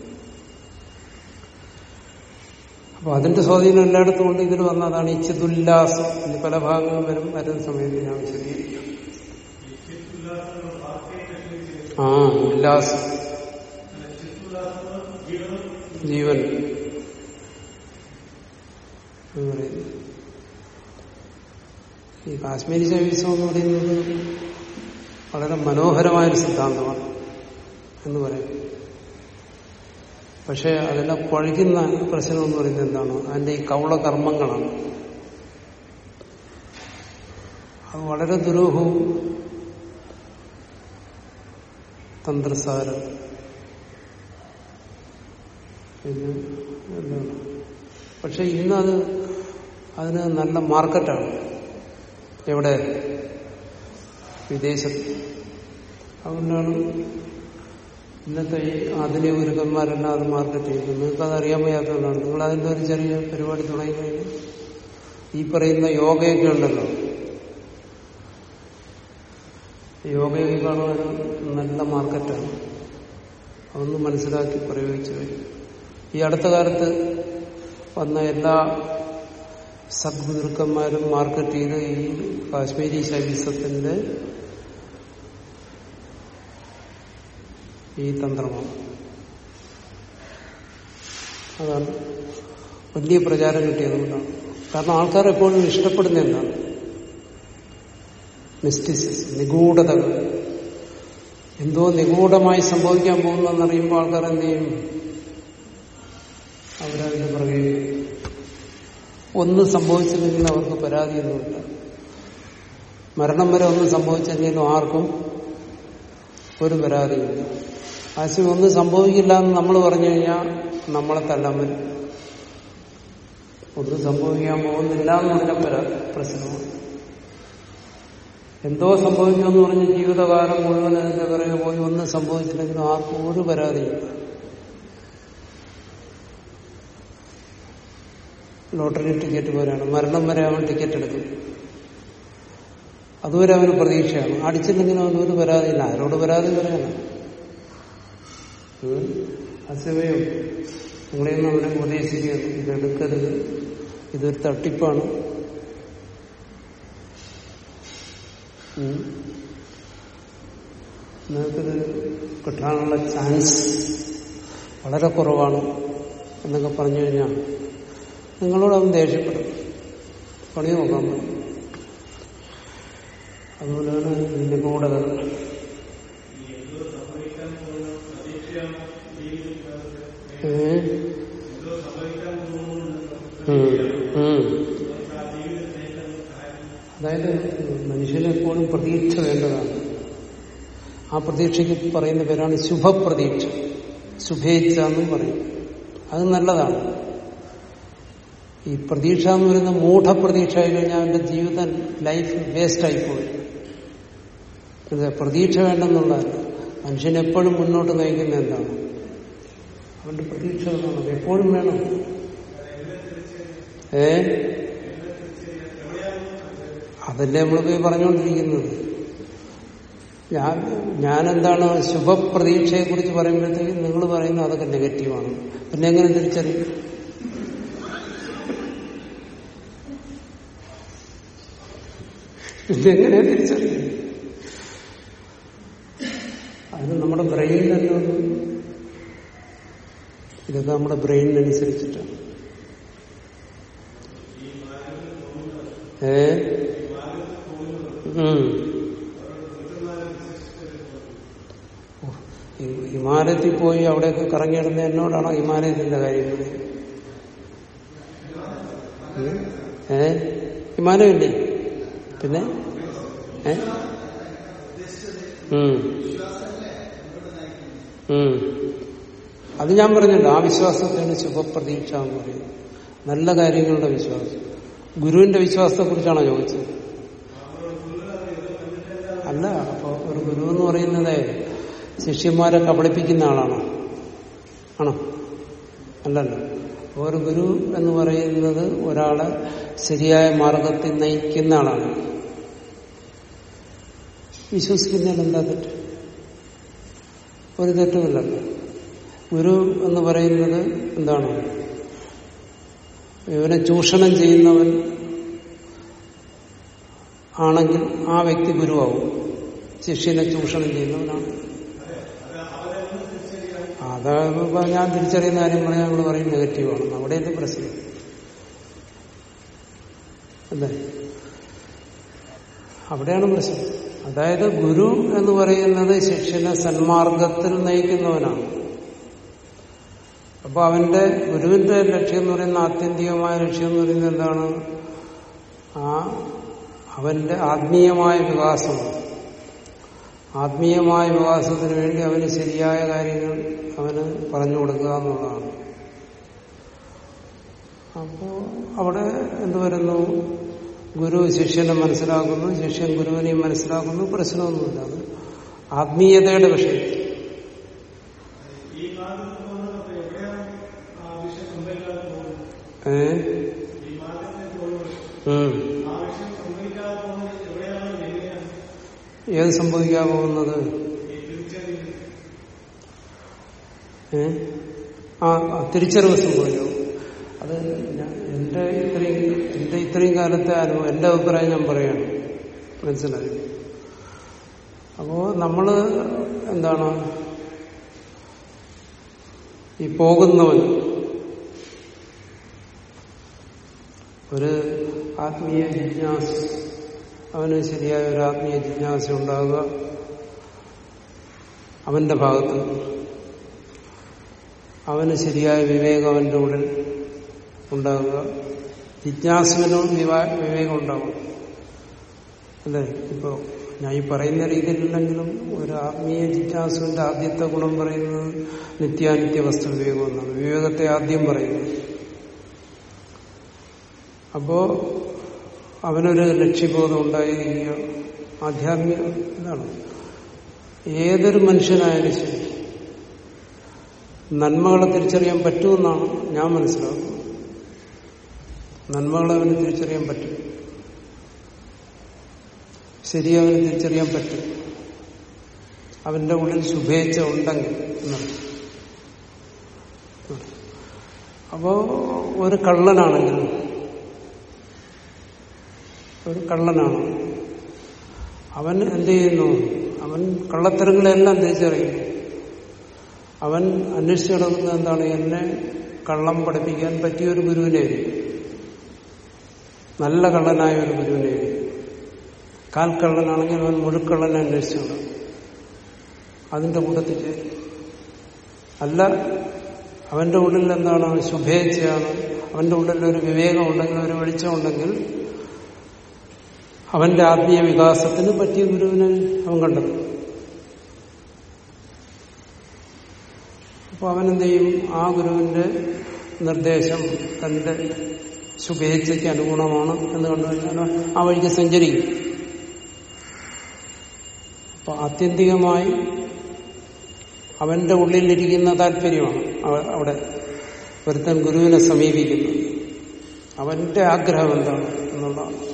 അപ്പൊ അതിന്റെ സ്വാധീനം എല്ലായിടത്തും കൊണ്ട് ഇതിൽ വന്നതാണ് ഈ ചിതുല്ലാസം ഇനി പല ഭാഗങ്ങളും വരും. വരുന്ന സമയത്ത് ഞാൻ വിശദീകരിക്കാം. ആ ഉല്ലാസം. ജീവൻ. ഈ കാശ്മീരി ശൈവിസം എന്ന് പറയുന്നത് വളരെ മനോഹരമായൊരു സിദ്ധാന്തമാണ് എന്ന് പറയും പക്ഷെ അതിനെ കുഴയ്ക്കുന്ന പ്രശ്നം എന്ന് പറയുന്നത് എന്താണ്? അതിന്റെ ഈ കൗള കർമ്മങ്ങളാണ് അത് വളരെ ദുരൂഹവും തന്ത്രസാരം. പിന്നെ എന്താണ്? പക്ഷെ ഇന്നത് അതിന് നല്ല മാർക്കറ്റാണ്. എവിടെ? വിദേശത്ത്. അതുകൊണ്ടാണ് ഇന്നത്തെ ഈ ആധുനിക ഗുരുക്കന്മാരെല്ലാം അത് മാർക്കറ്റ് ചെയ്യുന്നു നിങ്ങൾക്ക് അത് അറിയാൻ വയ്യാത്തതുകൊണ്ടാണ്. നിങ്ങൾ അതിന്റെ ഒരു ചെറിയ പരിപാടി തുടങ്ങി കഴിഞ്ഞാൽ ഈ പറയുന്ന യോഗയൊക്കെ ഉണ്ടല്ലോ. യോഗയൊക്കെ കാണാൻ നല്ല മാർക്കറ്റാണ്. അതൊന്ന് മനസ്സിലാക്കി പ്രയോഗിച്ചു ഈ അടുത്ത കാലത്ത് വന്ന എല്ലാ സദ്ഗുരുക്കന്മാരും മാർക്കറ്റ് ചെയ്ത് ഈ കാശ്മീരി ശൈവിസത്തിന്റെ ഈ തന്ത്രമാണ്. അതാണ് വലിയ പ്രചാരം കിട്ടിയതുകൊണ്ടാണ് കാരണം ആൾക്കാർ എപ്പോഴും ഇഷ്ടപ്പെടുന്ന എന്താണ്? മിസ്റ്റിസിസ് നിഗൂഢതകൾ. എന്തോ നിഗൂഢമായി സംഭവിക്കാൻ പോകുന്നതെന്നറിയുമ്പോൾ ആൾക്കാർ എന്ത് ചെയ്യും? അവരതിന്റെ പുറകെ ഒന്നും സംഭവിച്ചില്ലെങ്കിൽ അവർക്ക് പരാതിയൊന്നുമില്ല. മരണം വരെ ഒന്നും സംഭവിച്ചെങ്കിലും ആർക്കും ഒരു പരാതിയില്ല. ആശയം ഒന്നും സംഭവിക്കില്ല എന്ന് നമ്മൾ പറഞ്ഞു കഴിഞ്ഞാൽ നമ്മളെ തല്ലാൻ വരും ഒന്നും സംഭവിക്കാൻ പോകുന്നില്ല എന്ന് പറഞ്ഞ പരാ പ്രശ്നമാണ്. എന്തോ സംഭവിച്ചു എന്ന് പറഞ്ഞ് ജീവിതകാലം മുഴുവൻ അതിന്റെ പിറകെ പോയി ഒന്നും സംഭവിച്ചില്ലെങ്കിലും ആർക്കും ഒരു പരാതിയില്ല. ലോട്ടറി ടിക്കറ്റ് പോലെയാണ്. മരണം വരെ അവൻ ടിക്കറ്റ് എടുക്കും. അതുവരെ അവന് പ്രതീക്ഷയാണ്. അടിച്ചില്ലെങ്കിലും അവന് ഒരു പരാതിയില്ല. ആരോട് പരാതി പറയാനാണ് അസമയം നിങ്ങളെയൊന്നും അവനെ ഉപദേശിക്കുകയാണ്. ഇതെടുക്കരുത് ഇതൊരു തട്ടിപ്പാണ്. നിങ്ങൾക്കിത് കിട്ടാനുള്ള ചാൻസ് വളരെ കുറവാണ് എന്നൊക്കെ പറഞ്ഞു കഴിഞ്ഞാൽ നിങ്ങളോട് ദേഷ്യപ്പെടും. പണി നോക്കാൻ പറ്റും അതുപോലെ ഇതിന്റെ നിന്റെ ഏ? അതായത് മനുഷ്യന് എപ്പോഴും പ്രതീക്ഷ വേണ്ടതാണ്. ആ പ്രതീക്ഷയ്ക്ക് പറയുന്ന പേരാണ് ശുഭപ്രതീക്ഷ. ശുഭേച്ഛ എന്നും പറയും. അത് നല്ലതാണ്. ഈ പ്രതീക്ഷ എന്ന് പറയുന്ന മൂഢപ്രതീക്ഷ ആയി കഴിഞ്ഞാൽ അവന്റെ ജീവിതം ലൈഫ് വേസ്റ്റ് ആയിപ്പോയി. പ്രതീക്ഷ വേണ്ടെന്നുള്ളതല്ല മനുഷ്യൻ എപ്പോഴും മുന്നോട്ട് നയിക്കുന്ന എന്താണ്? അവന്റെ പ്രതീക്ഷകളാണ് എപ്പോഴും വേണം. ഏ? അതല്ലേ നമ്മൾ പോയി പറഞ്ഞുകൊണ്ടിരിക്കുന്നത് ഞാൻ ഞാനെന്താണ് ശുഭപ്രതീക്ഷയെ കുറിച്ച് പറയുമ്പോഴത്തേക്കും നിങ്ങൾ പറയുന്നത് അതൊക്കെ നെഗറ്റീവാണ്. പിന്നെ എങ്ങനെ തിരിച്ചറിയും പിന്നെ എങ്ങനെ തിരിച്ചറിയും അത് നമ്മുടെ ബ്രെയിൻ തന്നെ ഇതൊക്കെ നമ്മുടെ ബ്രെയിനിനനുസരിച്ചിട്ടാണ്. ഏ? ഹിമാലയത്തിൽ പോയി അവിടെയൊക്കെ കറങ്ങിയിടുന്ന എന്നോടാണോ ഹിമാലയത്തിന്റെ കാര്യം? ഏ? ഹിമാലയമില്ലേ? പിന്നെ? ഏ. അത് ഞാൻ പറഞ്ഞല്ലോ ആ വിശ്വാസത്തിന് ശുഭപ്രതീക്ഷ എന്ന് പറയുന്നത്. നല്ല കാര്യങ്ങളുടെ വിശ്വാസം. ഗുരുവിന്റെ വിശ്വാസത്തെ കുറിച്ചാണോ ചോദിച്ചത്? അല്ല അപ്പൊ ഒരു ഗുരു എന്ന് പറയുന്നത് ശിഷ്യന്മാരെ കബളിപ്പിക്കുന്ന ആളാണോ. ആണോ? അല്ലല്ലോ. ഒരു ഗുരു എന്ന് പറയുന്നത് ഒരാളെ ശരിയായ മാർഗത്തിൽ നയിക്കുന്ന ആളാണ്. വിശ്വസിക്കുന്നതിൽ എന്താ തെറ്റ്? ഒരു തെറ്റുമില്ലല്ലോ. ഗുരു എന്ന് പറയുന്നത് എന്താണ്? ഇവനെ ചൂഷണം ചെയ്യുന്നവൻ ആണെങ്കിൽ ആ വ്യക്തി ഗുരുവാകും. ശിഷ്യനെ ചൂഷണം ചെയ്യുന്നവനാണ്. ഇപ്പൊ ഞാൻ തിരിച്ചറിയുന്ന കാര്യം പറഞ്ഞാൽ നമ്മൾ പറയും നെഗറ്റീവാണ് അവിടെയല്ലേ പ്രശ്നം. അല്ലേ? അവിടെയാണ് പ്രശ്നം. അതായത് ഗുരു എന്ന് പറയുന്നത് ശിഷ്യനെ സന്മാർഗത്തിൽ നയിക്കുന്നവനാണ്. അപ്പൊ അവന്റെ ഗുരുവിന്റെ ലക്ഷ്യം എന്ന് പറയുന്ന ആത്യന്തികമായ ലക്ഷ്യം എന്ന് പറയുന്നത് എന്താണ്? ആ അവന്റെ ആത്മീയമായ വികാസമാണ്. ആത്മീയമായ വികാസത്തിന് വേണ്ടി അവന് ശരിയായ കാര്യങ്ങൾ അവന് പറഞ്ഞു കൊടുക്കുക എന്നുള്ളതാണ്. അപ്പോ അവിടെ എന്തുവരുന്നു ഗുരു ശിഷ്യനെ മനസ്സിലാക്കുന്നു. ശിഷ്യൻ ഗുരുവിനെയും മനസ്സിലാക്കുന്നു. പ്രശ്നമൊന്നുമില്ല. അത് ആത്മീയതയുടെ വിഷയത്തിൽ ഏ? ഏത് സംഭവിക്കാൻ പോകുന്നത്? ആ തിരിച്ചറിവ് സംഭവിക്കും അത് എന്റെ ഇത്രയും എന്റെ ഇത്രയും കാലത്തെ അനുഭവം എന്റെ അഭിപ്രായം ഞാൻ പറയാണ്. മനസ്സിലായി? അപ്പോ നമ്മൾ എന്താണ്? ഈ പോകുന്നവൻ ഒരു ആത്മീയ ജിജ്ഞാസ അവന് ശരിയായ ഒരു ആത്മീയ ജിജ്ഞാസ ഉണ്ടാകുക അവന്റെ ഭാഗത്ത് അവന് ശരിയായ വിവേകം അവന്റെ ഉള്ളിൽ ഉണ്ടാകുക ജിജ്ഞാസുവിനും വിവേകം ഉണ്ടാകും അല്ലേ? ഇപ്പോ ഞാൻ ഈ പറയുന്ന രീതിയിലുണ്ടെങ്കിലും ഒരു ആത്മീയ ജിജ്ഞാസുവിന്റെ ആദ്യത്തെ ഗുണം പറയുന്നത് നിത്യാനിത്യ വസ്തു വിവേകം എന്നാണ്. വിവേകത്തെ ആദ്യം പറയുന്നത് അപ്പോ അവനൊരു ലക്ഷ്യബോധം ഉണ്ടായിരിക്കുക ആധ്യാത്മിക ഇതാണ്. ഏതൊരു മനുഷ്യനായാലും ശരി. നന്മകളെ തിരിച്ചറിയാൻ പറ്റുമെന്നാണ് ഞാൻ മനസ്സിലാക്കുന്നത്. നന്മകളെ അവന് തിരിച്ചറിയാൻ പറ്റും. ശരി അവന് തിരിച്ചറിയാൻ പറ്റും. അവന്റെ ഉള്ളിൽ ശുഭേച്ഛ ഉണ്ടെങ്കിൽ അപ്പോ ഒരു കള്ളനാണെങ്കിലും ഒരു കള്ളനാണ്. അവൻ എന്ത് ചെയ്യുന്നു? അവൻ കള്ളത്തരങ്ങളെല്ലാം തിരിച്ചറിയുന്നു. അവൻ അന്വേഷിച്ചു നടക്കുന്നത് എന്താണ്? എന്നെ കള്ളം പഠിപ്പിക്കാൻ പറ്റിയ ഒരു ഗുരുവിനെ നല്ല കള്ളനായ ഒരു ഗുരുവിനെ കാൽക്കള്ളനാണെങ്കിൽ അവൻ മുഴുക്കള്ളനെ അന്വേഷിച്ചു അതിന്റെ കൂട്ടത്തിൽ അല്ല അവന്റെ ഉള്ളിൽ എന്താണ്? ശുഭേച്ഛയാണ്. അവന്റെ ഉള്ളിൽ ഒരു വിവേകമുണ്ടെങ്കിൽ ഒരു വെളിച്ചമുണ്ടെങ്കിൽ അവന്റെ ആത്മീയ വികാസത്തിന് പറ്റിയ ഗുരുവിനെ അവൻ കണ്ടെത്തും അപ്പൊ അവനെന്ത് ചെയ്യും? ആ ഗുരുവിന്റെ നിർദ്ദേശം തന്റെ ശുഭേച്ഛയ്ക്ക് അനുഗുണമാണ് എന്ന് കണ്ടു കഴിഞ്ഞാൽ ആ വഴിക്ക് സഞ്ചരിക്കും. അപ്പൊ ആത്യന്തികമായി അവന്റെ ഉള്ളിലിരിക്കുന്ന താല്പര്യമാണ് അവിടെ ഒരുത്തൻ ഗുരുവിനെ സമീപിക്കുന്നത്. അവന്റെ ആഗ്രഹം എന്താണ് എന്നുള്ളതാണ്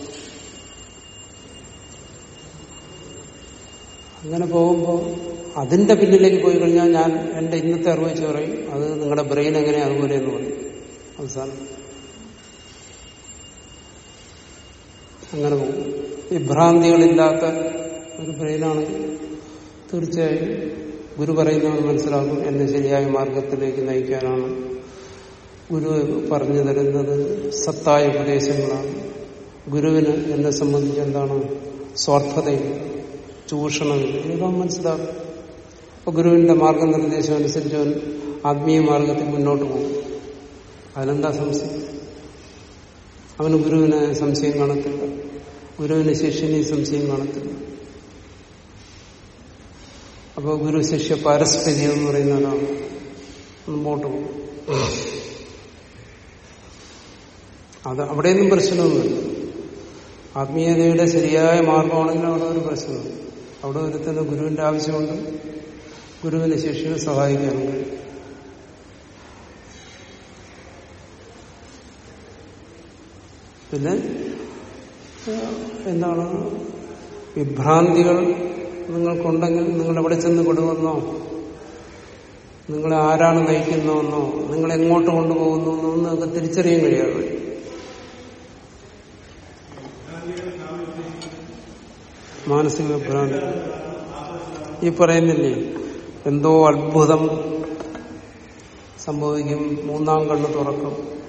അങ്ങനെ പോകുമ്പോൾ അതിന്റെ പിന്നിലേക്ക് പോയി കഴിഞ്ഞാൽ ഞാൻ എന്റെ ഇന്നത്തെ അറിവ് വെച്ച് പറയും അത് നിങ്ങളുടെ ബ്രെയിൻ എങ്ങനെ അതുപോലെ എന്ന് പറയും. അവസാനം. അങ്ങനെ പോകും. വിഭ്രാന്തികളില്ലാത്ത ഒരു ബ്രെയിനാണെങ്കിൽ തീർച്ചയായും ഗുരു പറയുന്നത് മനസ്സിലാക്കും എന്നെ ശരിയായ മാർഗത്തിലേക്ക് നയിക്കാനാണ് ഗുരു പറഞ്ഞു തരുന്നത്. സത്തായ ഉപദേശങ്ങളാണ്. ഗുരുവിന് എന്നെ സംബന്ധിച്ച് എന്താണ് സ്വാർത്ഥതയില്ല. ചൂഷണമില്ല ഇതൊക്കെ മനസ്സിലാക്കും അപ്പൊ ഗുരുവിന്റെ മാർഗനിർദ്ദേശം അനുസരിച്ച് അവൻ ആത്മീയ മാർഗത്തിൽ മുന്നോട്ട് പോകും. അതിലെന്താ സംശയം? അവന് ഗുരുവിന് സംശയം കാണത്തില്ല. ഗുരുവിന് ശിഷ്യന് സംശയം കാണത്തില്ല. അപ്പോൾ ഗുരു ശിഷ്യ പാരസ്പര്യം എന്ന് പറയുന്നതാണ് മുമ്പോട്ട് പോകും. അത് അവിടെയൊന്നും പ്രശ്നമൊന്നുമില്ല. ആത്മീയതയുടെ ശരിയായ മാർഗമാണെങ്കിൽ അവിടെ ഒരു പ്രശ്നമില്ല. അവിടെ ഒരുത്തന്നെ ഗുരുവിന്റെ ആവശ്യമുണ്ട്. ഗുരുവിന് ശിഷ്യനെ സഹായിക്കാനും പിന്നെ എന്താണ്? വിഭ്രാന്തികൾ നിങ്ങൾക്കുണ്ടെങ്കിൽ നിങ്ങൾ എവിടെ ചെന്ന് കൊടുവെന്നോ? നിങ്ങളെ ആരാണ് നയിക്കുന്നതെന്നോ? നിങ്ങളെങ്ങോട്ട് കൊണ്ടുപോകുന്നു എന്നൊക്കെ തിരിച്ചറിയാൻ കഴിയാതെ മാനസിക വിഭ്രാന്തി ഈ പറയുന്നില്ലേ എന്തോ അത്ഭുതം സംഭവിക്കും. മൂന്നാം കണ്ണ് തുറക്കും.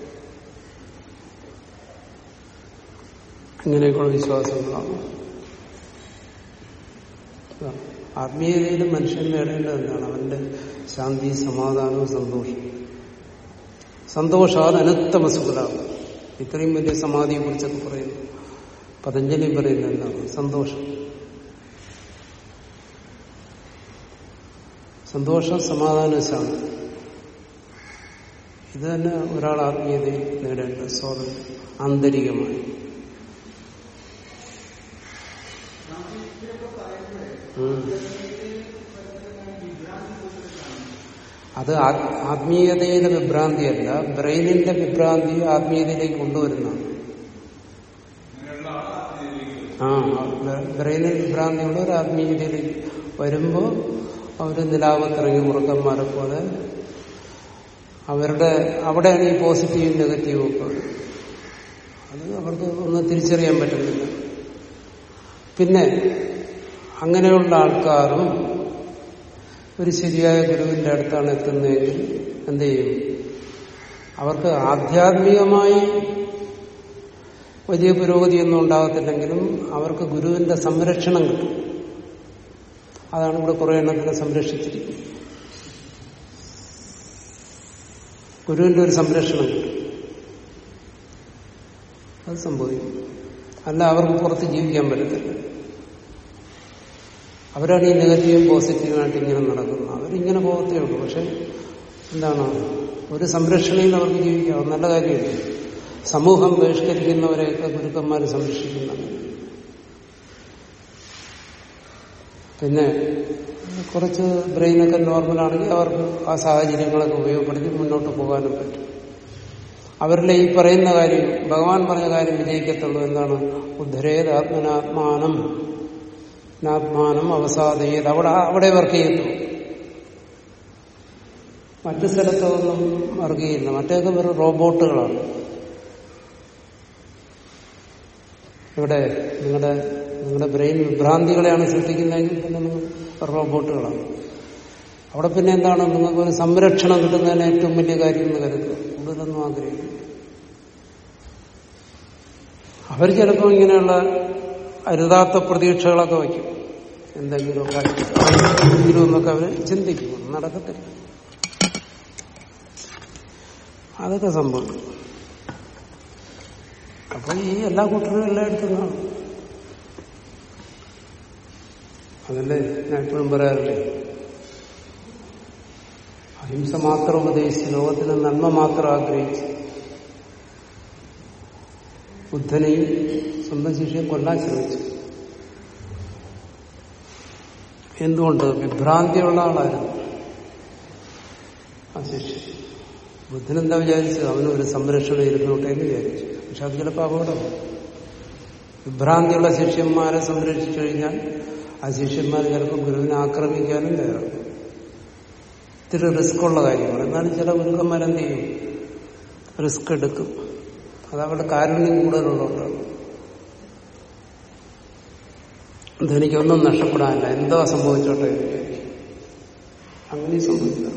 ഇങ്ങനെയൊക്കെയുള്ള വിശ്വാസങ്ങളാണ്. ആത്മീയതയിൽ മനുഷ്യൻ നേടേണ്ടത് എന്താണ് അവന്റെ ശാന്തി സമാധാനവും സന്തോഷം. സന്തോഷാത് അനത്തമസുഖലാണ് ഇത്രയും വലിയ സമാധിയെ കുറിച്ചൊക്കെ പറയുന്നു. പതഞ്ജലി പറയുന്നത് എന്താണ്? സന്തോഷം. സന്തോഷം സമാധാനം ശാന്തി ഇത് തന്നെ ഒരാൾ ആത്മീയത നേടേണ്ട സ്വാതന്ത്ര്യം ആന്തരികമായി. അത് ആത്മീയതയുടെ വിഭ്രാന്തിയല്ല ബ്രെയിനിന്റെ വിഭ്രാന്തി ആത്മീയതയിലേക്ക് കൊണ്ടുവരുന്നതാണ്. ആ ബ്രെയിനിൽ വിഭ്രാന്തിയുള്ള ഒരു ആത്മീയതയിലേക്ക് വരുമ്പോൾ അവർ നിലാപത്തിറങ്ങി മുറുക്കന്മാരെ പോലെ അവരുടെ അവിടെയാണ് ഈ പോസിറ്റീവും നെഗറ്റീവും ഒക്കെ. അത് അവർക്ക് ഒന്ന് തിരിച്ചറിയാൻ പറ്റുന്നില്ല. പിന്നെ അങ്ങനെയുള്ള ആൾക്കാരും ഒരു ശരിയായ ഗുരുവിന്റെ അടുത്താണ് എത്തുന്നതെങ്കിൽ എന്ത് ചെയ്യും? അവർക്ക് ആധ്യാത്മികമായി വലിയ പുരോഗതിയൊന്നും ഉണ്ടാകത്തില്ലെങ്കിലും അവർക്ക് ഗുരുവിന്റെ സംരക്ഷണം കിട്ടും. അതാണ് ഇവിടെ കുറെ എണ്ണത്തിനെ സംരക്ഷിച്ചിരിക്കുന്നത്. ഗുരുവിന്റെ ഒരു സംരക്ഷണം അത് സംഭവിക്കും. അല്ല അവർക്ക് പുറത്ത് ജീവിക്കാൻ പറ്റത്തില്ല. അവരാണ് ഈ നെഗറ്റീവും പോസിറ്റീവുമായിട്ട് ഇങ്ങനെ നടക്കുന്നത്. അവരിങ്ങനെ പോകത്തേ ഉള്ളൂ. പക്ഷെ എന്താണ്? ഒരു സംരക്ഷണയിൽ അവർക്ക് ജീവിക്കാം. നല്ല കാര്യമില്ല? സമൂഹം ബഹിഷ്കരിക്കുന്നവരെയൊക്കെ ഗുരുക്കന്മാർ സംരക്ഷിക്കുന്നുണ്ട്. പിന്നെ കുറച്ച് ബ്രെയിനൊക്കെ നോർമലാണെങ്കിൽ അവർക്ക് ആ സാഹചര്യങ്ങളൊക്കെ ഉപയോഗപ്പെടുത്തി മുന്നോട്ട് പോകാനും പറ്റും. അവരിലെ ഈ പറയുന്ന കാര്യം ഭഗവാൻ പറഞ്ഞ കാര്യം വിജയിക്കത്തുള്ളൂ എന്താണ് ഉദ്ധരേത് ആത്മനാത്മാനം ആത്മാനം അവസാദയത്. അവിടെ അവിടെ വർക്ക് ചെയ്യത്തുള്ളൂ മറ്റു സ്ഥലത്തൊന്നും വർക്ക് ചെയ്യില്ല. മറ്റേതൊക്കെ വെറും റോബോട്ടുകളാണ്. ഇവിടെ നിങ്ങളുടെ നിങ്ങളുടെ ബ്രെയിൻ വിഭ്രാന്തികളെയാണ് സൃഷ്ടിക്കുന്നതെങ്കിൽ പിന്നെ നിങ്ങൾ റോബോട്ടുകളാണ്. അവിടെ പിന്നെ എന്താണ്? നിങ്ങൾക്ക് ഒരു സംരക്ഷണം കിട്ടുന്നതിന് ഏറ്റവും വലിയ കാര്യം എന്ന് കരുതുക. കൂടുതലൊന്നും ആഗ്രഹിക്കും അവർ ചിലപ്പോൾ ഇങ്ങനെയുള്ള അരുതാത്ത പ്രതീക്ഷകളൊക്കെ വയ്ക്കും. എന്തെങ്കിലുമൊക്കെ എന്തെങ്കിലും എന്നൊക്കെ അവർ ചിന്തിക്കും. നടക്കത്തില്ല. അതൊക്കെ സംഭവിക്കും. അപ്പൊ ഈ എല്ലാ കൂട്ടരും എല്ലായിടത്തും കാണും. അതല്ലേ? ഞാൻ എപ്പോഴും പറയാറില്ലേ? അഹിംസ മാത്രം ഉപദേശിച്ച് ലോകത്തിന് നന്മ മാത്രം ആഗ്രഹിച്ച് ബുദ്ധനെയും സ്വന്തം ശിഷ്യയും കൊല്ലാൻ ശ്രമിച്ചു. എന്തുകൊണ്ട്? വിഭ്രാന്തിയുള്ള ആളായിരുന്നു ആ ശിഷ്യൻ. ബുദ്ധനെന്താ വിചാരിച്ചത്? അവന് ഒരു സംരക്ഷണം ഇരുന്നോട്ടെ എന്ന് വിചാരിച്ചു. പക്ഷെ അത് ചിലപ്പോൾ അപകടം. വിഭ്രാന്തിയുള്ള ശിഷ്യന്മാരെ സംരക്ഷിച്ചു കഴിഞ്ഞാൽ ആ ശിഷ്യന്മാർ ചിലപ്പോൾ ഗുരുവിനെ ആക്രമിക്കാനും തയ്യാറാണ്. ഇത്തിരി റിസ്ക് ഉള്ള കാര്യമാണ് എന്നാലും ചില ഗുരുക്കന്മാരെന്ത് ചെയ്യും? റിസ്ക് എടുക്കും. അത് അവരുടെ കാരുണ്യം കൂടുതലുള്ളതുകൊണ്ടാണ്. ഇതെനിക്കൊന്നും നഷ്ടപ്പെടാനില്ല. എന്തോ സംഭവിച്ചോട്ടെ അങ്ങനെ സംഭവിക്കാം.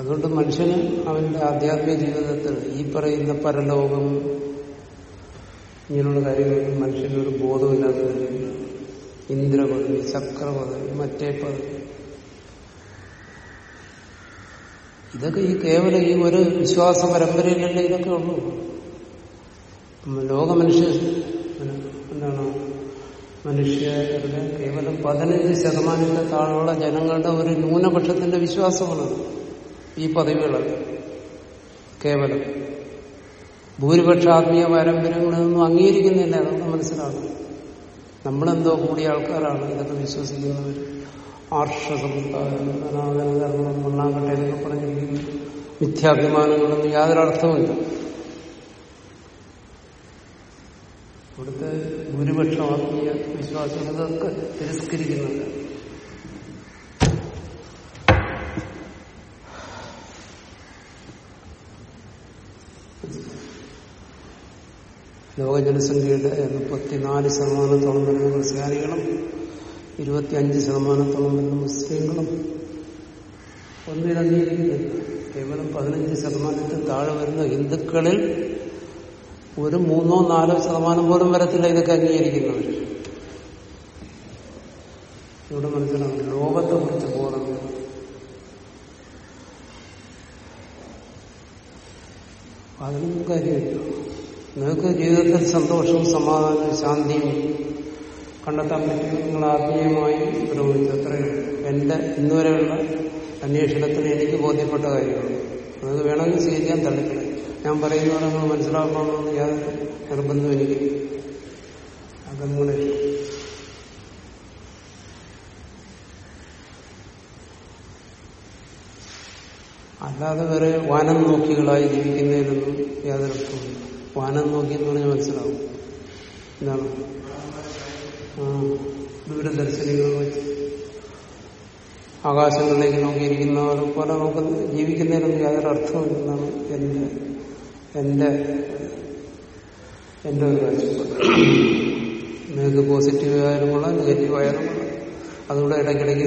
അതുകൊണ്ട് മനുഷ്യന് അവന്റെ ആധ്യാത്മിക ജീവിതത്തിൽ ഈ പറയുന്ന പരലോകം ഇങ്ങനെയുള്ള കാര്യങ്ങളിൽ മനുഷ്യനൊരു ബോധമില്ലാത്ത ഇന്ദ്രപദവി ചക്രപദവി മറ്റേ പദവി. ഇതൊക്കെ ഈ കേവലം ഈ ഒരു വിശ്വാസ പരമ്പരയിലല്ലേ ഇതൊക്കെ ഉള്ളൂ. ലോക മനുഷ്യ എന്താണ് മനുഷ്യരുടെ കേവലം പതിനഞ്ച് ശതമാനത്തെ താഴെയുള്ള ജനങ്ങളുടെ ഒരു ന്യൂനപക്ഷത്തിന്റെ വിശ്വാസമാണ്. ഈ പദവികളല്ല കേവലം ഭൂരിപക്ഷ ആത്മീയ പാരമ്പര്യങ്ങളൊന്നും അംഗീകരിക്കുന്നില്ല അതൊക്കെ മനസ്സിലാകും നമ്മളെന്തോ കൂടിയ ആൾക്കാരാണ് ഇതൊക്കെ വിശ്വസിക്കുന്നവർ. ആർഷസമുണ്ടാകും അനാദനകരണം മണ്ണാങ്കട്ടെ എന്നൊക്കെ പറഞ്ഞിരിക്കുന്നു. മിഥ്യാഭിമാനങ്ങളൊന്നും യാതൊരു അർത്ഥവുമില്ല. ഇവിടുത്തെ ഭൂരിപക്ഷം ആത്മീയ വിശ്വാസികൾ ഇതൊക്കെ തിരസ്കരിക്കുന്നുണ്ട്. ലോക ജനസംഖ്യയുടെ മുപ്പത്തിനാല് ശതമാനത്തോളം വരുന്ന ക്രിസ്ത്യാനികളും ഇരുപത്തിയഞ്ച് ശതമാനത്തോളം വരുന്ന മുസ്ലിങ്ങളും ഒന്നിനംഗീകരിക്കുന്നില്ല കേവലം പതിനഞ്ച് ശതമാനത്തിൽ താഴെ വരുന്ന ഹിന്ദുക്കളിൽ ഒരു മൂന്നോ നാലോ ശതമാനം പോലും വരത്തില്ല ഇതൊക്കെ അംഗീകരിക്കുന്നവർ ഇവിടെ മനസ്സിലാവും ലോകത്തെ കുറിച്ച് ബോധം. അതിനൊന്നും കാര്യമില്ല നിങ്ങൾക്ക് ജീവിതത്തിൽ സന്തോഷവും സമാധാനവും ശാന്തിയും കണ്ടെത്താൻ പറ്റും നിങ്ങൾ ആത്മീയമായി പുരോഗമിച്ചു അത്രയും എന്റെ ഇന്നുവരെയുള്ള അന്വേഷണത്തിന് എനിക്ക് ബോധ്യപ്പെട്ട കാര്യമാണ്. നിങ്ങൾക്ക് വേണമെങ്കിൽ സ്വീകരിക്കാൻ തള്ളിക്കളെ ഞാൻ പറയുന്നത് നിങ്ങൾ മനസ്സിലാക്കണമെന്ന് യാതൊരു നിർബന്ധം എനിക്ക് അത് അല്ലാതെ വേറെ വാനം നോക്കികളായി ജീവിക്കുന്നതിനൊന്നും യാതൊരു അർത്ഥമില്ല വാനം നോക്കി എന്ന് പറഞ്ഞാൽ മനസ്സിലാവും. എന്താണ്? ആ ദൂരദർശനികൾ വെച്ച് ആകാശങ്ങളിലേക്ക് നോക്കിയിരിക്കുന്നവർ പോലെ നമുക്ക് ജീവിക്കുന്നതിനൊന്നും യാതൊരു അർത്ഥമില്ലെന്നാണ് എന്റെ എന്റെ എന്റെ ഒരു കാഴ്ചപ്പാട്. നിങ്ങൾക്ക് പോസിറ്റീവ് ആയാലും കൊള്ളാം നെഗറ്റീവ് ആയാലും കൊള്ളാം. അതുകൂടെ ഇടയ്ക്കിടയ്ക്ക്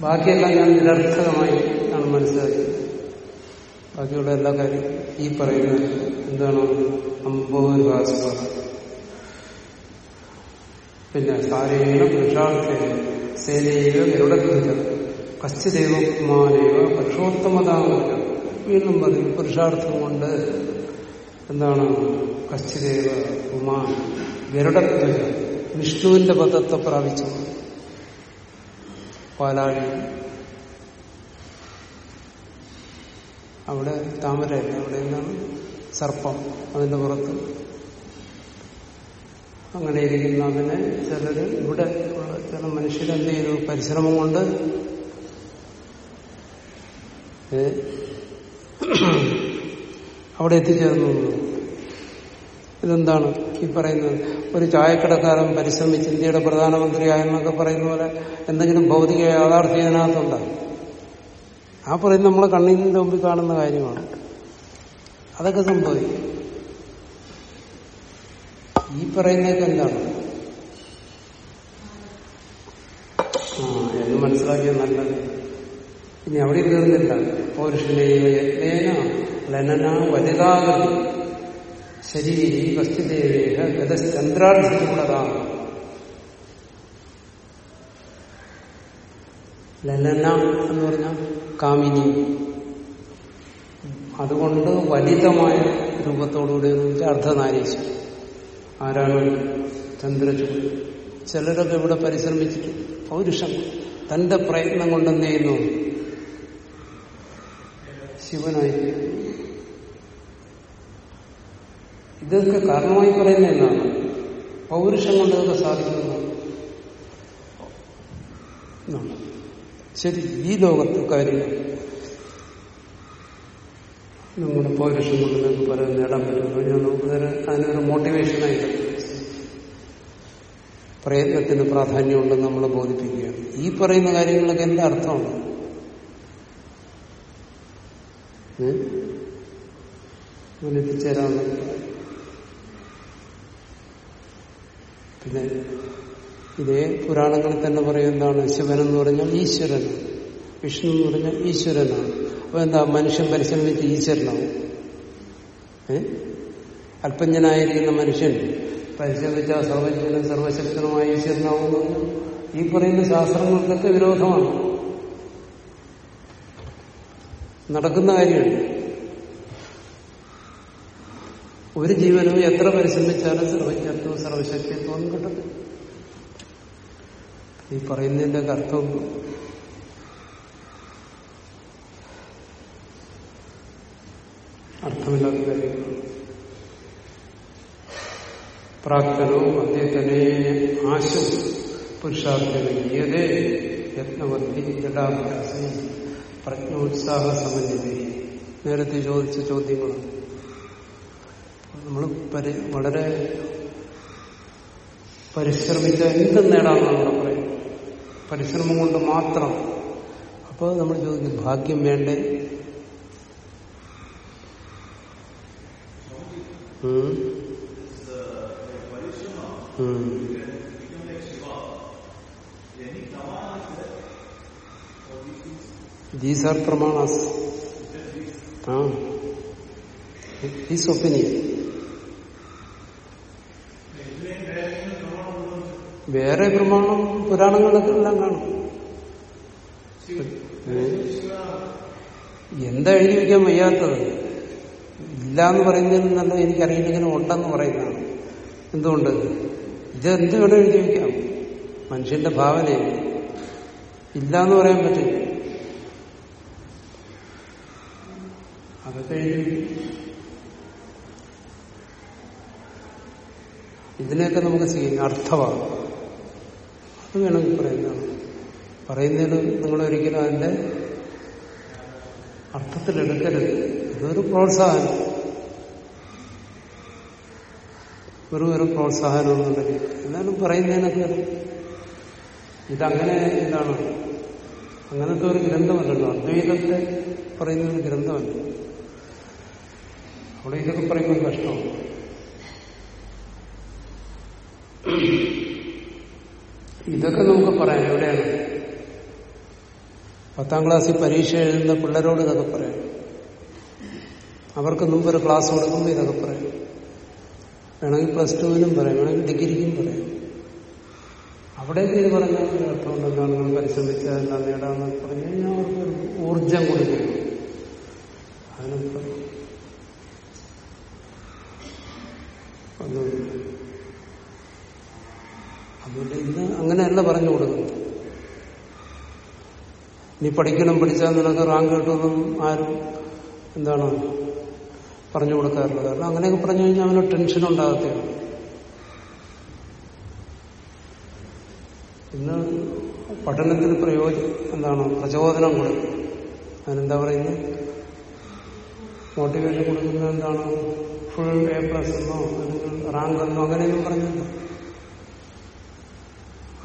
ബാക്കിയെല്ലാം ഞാൻ നിരർത്ഥകമായി ആണ് മനസ്സിലാക്കിയത്. ബാക്കിയുള്ള എല്ലാ കാര്യം ഈ പറയുന്ന എന്താണ് അമ്പോഹാസ്പ പിന്നെ സാരേണ പുരുഷാർത്ഥേ സേനയിലോ ഗരുഡധ്വജ കശ്ചിദേവകുമാരേവ പക്ഷോത്തമതാമല്ല വീണ്ടും പറയും പുരുഷാർത്ഥം കൊണ്ട് എന്താണ് കശ്ചിദേവ ഉമാൻ ഗരുഡധ്വജ വിഷ്ണുവിന്റെ പദത്തെ പ്രാപിച്ചു പാലാഴി അവിടെ താമരയല്ല? അവിടെ എന്താണ്? സർപ്പം അതിന്റെ പുറത്ത്. അങ്ങനെ ഇരിക്കുന്ന. അതിനെ ചിലർ ഇവിടെ ഉള്ള ചില മനുഷ്യരെന്ത് ചെയ്തു? പരിശ്രമം കൊണ്ട് അവിടെ എത്തിച്ചേർന്നു. ഇതെന്താണ്? ഈ പറയുന്നത്. ഒരു ചായക്കടക്കാരൻ പരിശ്രമിച്ച് ഇന്ത്യയുടെ പ്രധാനമന്ത്രിയായെന്നൊക്കെ പറയുന്ന പോലെ എന്തെങ്കിലും ഭൗതിക യാഥാർത്ഥ്യം ആ പറയുന്നത് നമ്മളെ കണ്ണിന്റെ മുമ്പിൽ കാണുന്ന കാര്യമാണ്. അതൊക്കെ സംഭവിക്കും. ഈ പറയുന്നതൊക്കെ എന്താണ്? എന്ന് മനസ്സിലാക്കിയത് നല്ലത്. ഇനി അവിടെ തീർന്നില്ല പൗരുഷനെയും ലനന വനിതാകൃതി ശരീരി വസ്തുദേവേഹ ഗതചന്ദ്രാർത്ഥിച്ചുള്ളതാണ് ലലന എന്ന് പറഞ്ഞാൽ കാമിനി. അതുകൊണ്ട് വലിതമായ രൂപത്തോടുകൂടി അർദ്ധനാരീശ്വരൻ. ആരാണ്? ചന്ദ്രചൂട് ചിലരൊക്കെ ഇവിടെ പരിശ്രമിച്ചിട്ട് പൗരുഷം. തന്റെ പ്രയത്നം കൊണ്ട് എന്ത് ചെയ്യുന്നു? ശിവനായി ഇതൊക്കെ കാരണമായി പറയുന്ന എന്നാണ് പൗരുഷം കൊണ്ട് ഇതൊക്കെ സാധിക്കുന്നതാണ് എന്നാണ്. ശരി ഈ ലോകത്തെ കാര്യങ്ങൾ നമ്മുടെ പൗരുഷം കൊണ്ട് നിങ്ങൾക്ക് പല നേടാൻ പറ്റുന്നു. ഞാൻ നമുക്ക് അതിനൊരു മോട്ടിവേഷനായിട്ട് പ്രയത്നത്തിന് പ്രാധാന്യമുണ്ടെന്ന് നമ്മളെ ബോധിപ്പിക്കുകയാണ്. ഈ പറയുന്ന കാര്യങ്ങളൊക്കെ എന്താ അർത്ഥമാണ്? അങ്ങനെ പിന്നെ ഇതേ പുരാണങ്ങളിൽ തന്നെ പറയുന്നതാണ് ശിവൻ എന്ന് പറഞ്ഞാൽ ഈശ്വരൻ വിഷ്ണു എന്ന് പറഞ്ഞാൽ ഈശ്വരനാണ്. അപ്പൊ എന്താ മനുഷ്യൻ പരിശ്രമിച്ച് ഈശ്വരനാവും. അല്പജ്ഞനായിരിക്കുന്ന മനുഷ്യൻ പരിശ്രമിച്ച സർവജ്ഞനും സർവശക്തനുമായ ഈശ്വരനാവുന്നു ഈ പറയുന്ന ശാസ്ത്രങ്ങൾക്കൊക്കെ വിരോധമാണ്. നടക്കുന്ന കാര്യമാണ്. ഒരു ജീവനും എത്ര പരിശ്രമിച്ചാലും സർവജ്ഞത്വവും സർവശക്തിത്വവും കിട്ടും. ഈ പറയുന്നതിന്റെ അർത്ഥം അർത്ഥമില്ലാത്ത കാര്യങ്ങളാണ്. പ്രാക്തനോ അദ്ദേഹത്തിനെ ആശു പുരുഷാർത്ഥനീയതേ യത്നവത്തി ജഡാഭ്യാസം പ്രജ്ഞോത്സാഹ സമന്വിതി നേരത്തെ ചോദിച്ച ചോദ്യങ്ങളാണ് നമ്മൾ വളരെ പരിശ്രമിച്ച എന്തും നേടാമെന്നാണ് പരിശ്രമം കൊണ്ട് മാത്രം. അപ്പോൾ നമ്മൾ ചോദിക്കും ഭാഗ്യം വേണ്ടേ? These are These are pramanas. Ah. വേറെ പ്രമാണം പുരാണങ്ങളിലൊക്കെ എല്ലാം കാണും? എന്താ എഴുതി വയ്ക്കാൻ വയ്യാത്തത്? ഇല്ല എന്ന് പറയുന്നതിന് നല്ല എനിക്കറിയില്ലെങ്കിലും ഉണ്ടെന്ന് പറയുന്നതാണ്. എന്തുകൊണ്ട്? ഇത് എന്ത് വേണം എഴുതി വയ്ക്കാം മനുഷ്യന്റെ ഭാവനയാണ് ഇല്ല എന്ന് പറയാൻ പറ്റില്ല. അതൊക്കെ. ഇതിനെയൊക്കെ നമുക്ക് സ്വീകരിക്കാം അർത്ഥമാണ് അത് വേണമെങ്കിൽ പറയുന്നതാണ്. പറയുന്നതിന് നിങ്ങൾ ഒരിക്കലും അതിന്റെ അർത്ഥത്തിലെടുക്കരുത്. ഇതൊരു പ്രോത്സാഹനം. വെറും ഒരു പ്രോത്സാഹനം എന്നുണ്ടെങ്കിൽ എന്നാലും പറയുന്നതിനൊക്കെ ഇതങ്ങനെ എന്താണ്? അങ്ങനത്തെ ഒരു ഗ്രന്ഥമല്ലല്ലോ. അദ്വൈതത്തെ പറയുന്ന ഒരു ഗ്രന്ഥമല്ല. അവിടെ ഇതൊക്കെ പറയുമ്പോൾ കഷ്ടമാണ്. ഇതൊക്കെ നമുക്ക് പറയാം. എവിടെയാണ്? പത്താം ക്ലാസ്സിൽ പരീക്ഷ എഴുതുന്ന പിള്ളേരോട് ഇതൊക്കെ പറയാം. അവർക്ക് മുമ്പ് ഒരു ക്ലാസ് കൊടുക്കുമ്പോൾ ഇതൊക്കെ പറയാം. വേണമെങ്കിൽ പ്ലസ് ടുവിനും പറയാം. വേണമെങ്കിൽ ഡിഗ്രിക്കും പറയാം. അവിടെയൊക്കെ ഇത് പറഞ്ഞാൽ ഒരു അർത്ഥമുണ്ടെന്നാണ് നിങ്ങൾ പരിശ്രമിച്ചാൽ എല്ലാം നേടാമെന്ന് പറഞ്ഞു കഴിഞ്ഞാൽ അവർക്ക് ഒരു ഊർജം കൊടുക്കണം അതിനൊക്കെ ഒന്നുമില്ല. അതുകൊണ്ട് ഇന്ന് അങ്ങനെയല്ല പറഞ്ഞു കൊടുക്കുന്നത്. നീ പഠിക്കണം പഠിച്ചാൽ നിനക്ക് റാങ്ക് കിട്ടുമെന്നും ആരും എന്താണ് പറഞ്ഞു കൊടുക്കാറില്ല. കാരണം അങ്ങനെയൊക്കെ പറഞ്ഞു കഴിഞ്ഞാൽ അവന് ടെൻഷൻ ഉണ്ടാകത്തില്ല. ഇന്ന് പഠനത്തിന് പ്രയോജനം എന്താണ് പ്രചോദനം കൊടുക്കും. അതിനെന്താ പറയുന്നത് മോട്ടിവേഷൻ കൊടുക്കുന്നത് എന്താണ്? ഫുൾ എ പ്ലസ് എന്നോ അല്ലെങ്കിൽ റാങ്ക് എന്നോ അങ്ങനെയൊന്നും പറഞ്ഞില്ല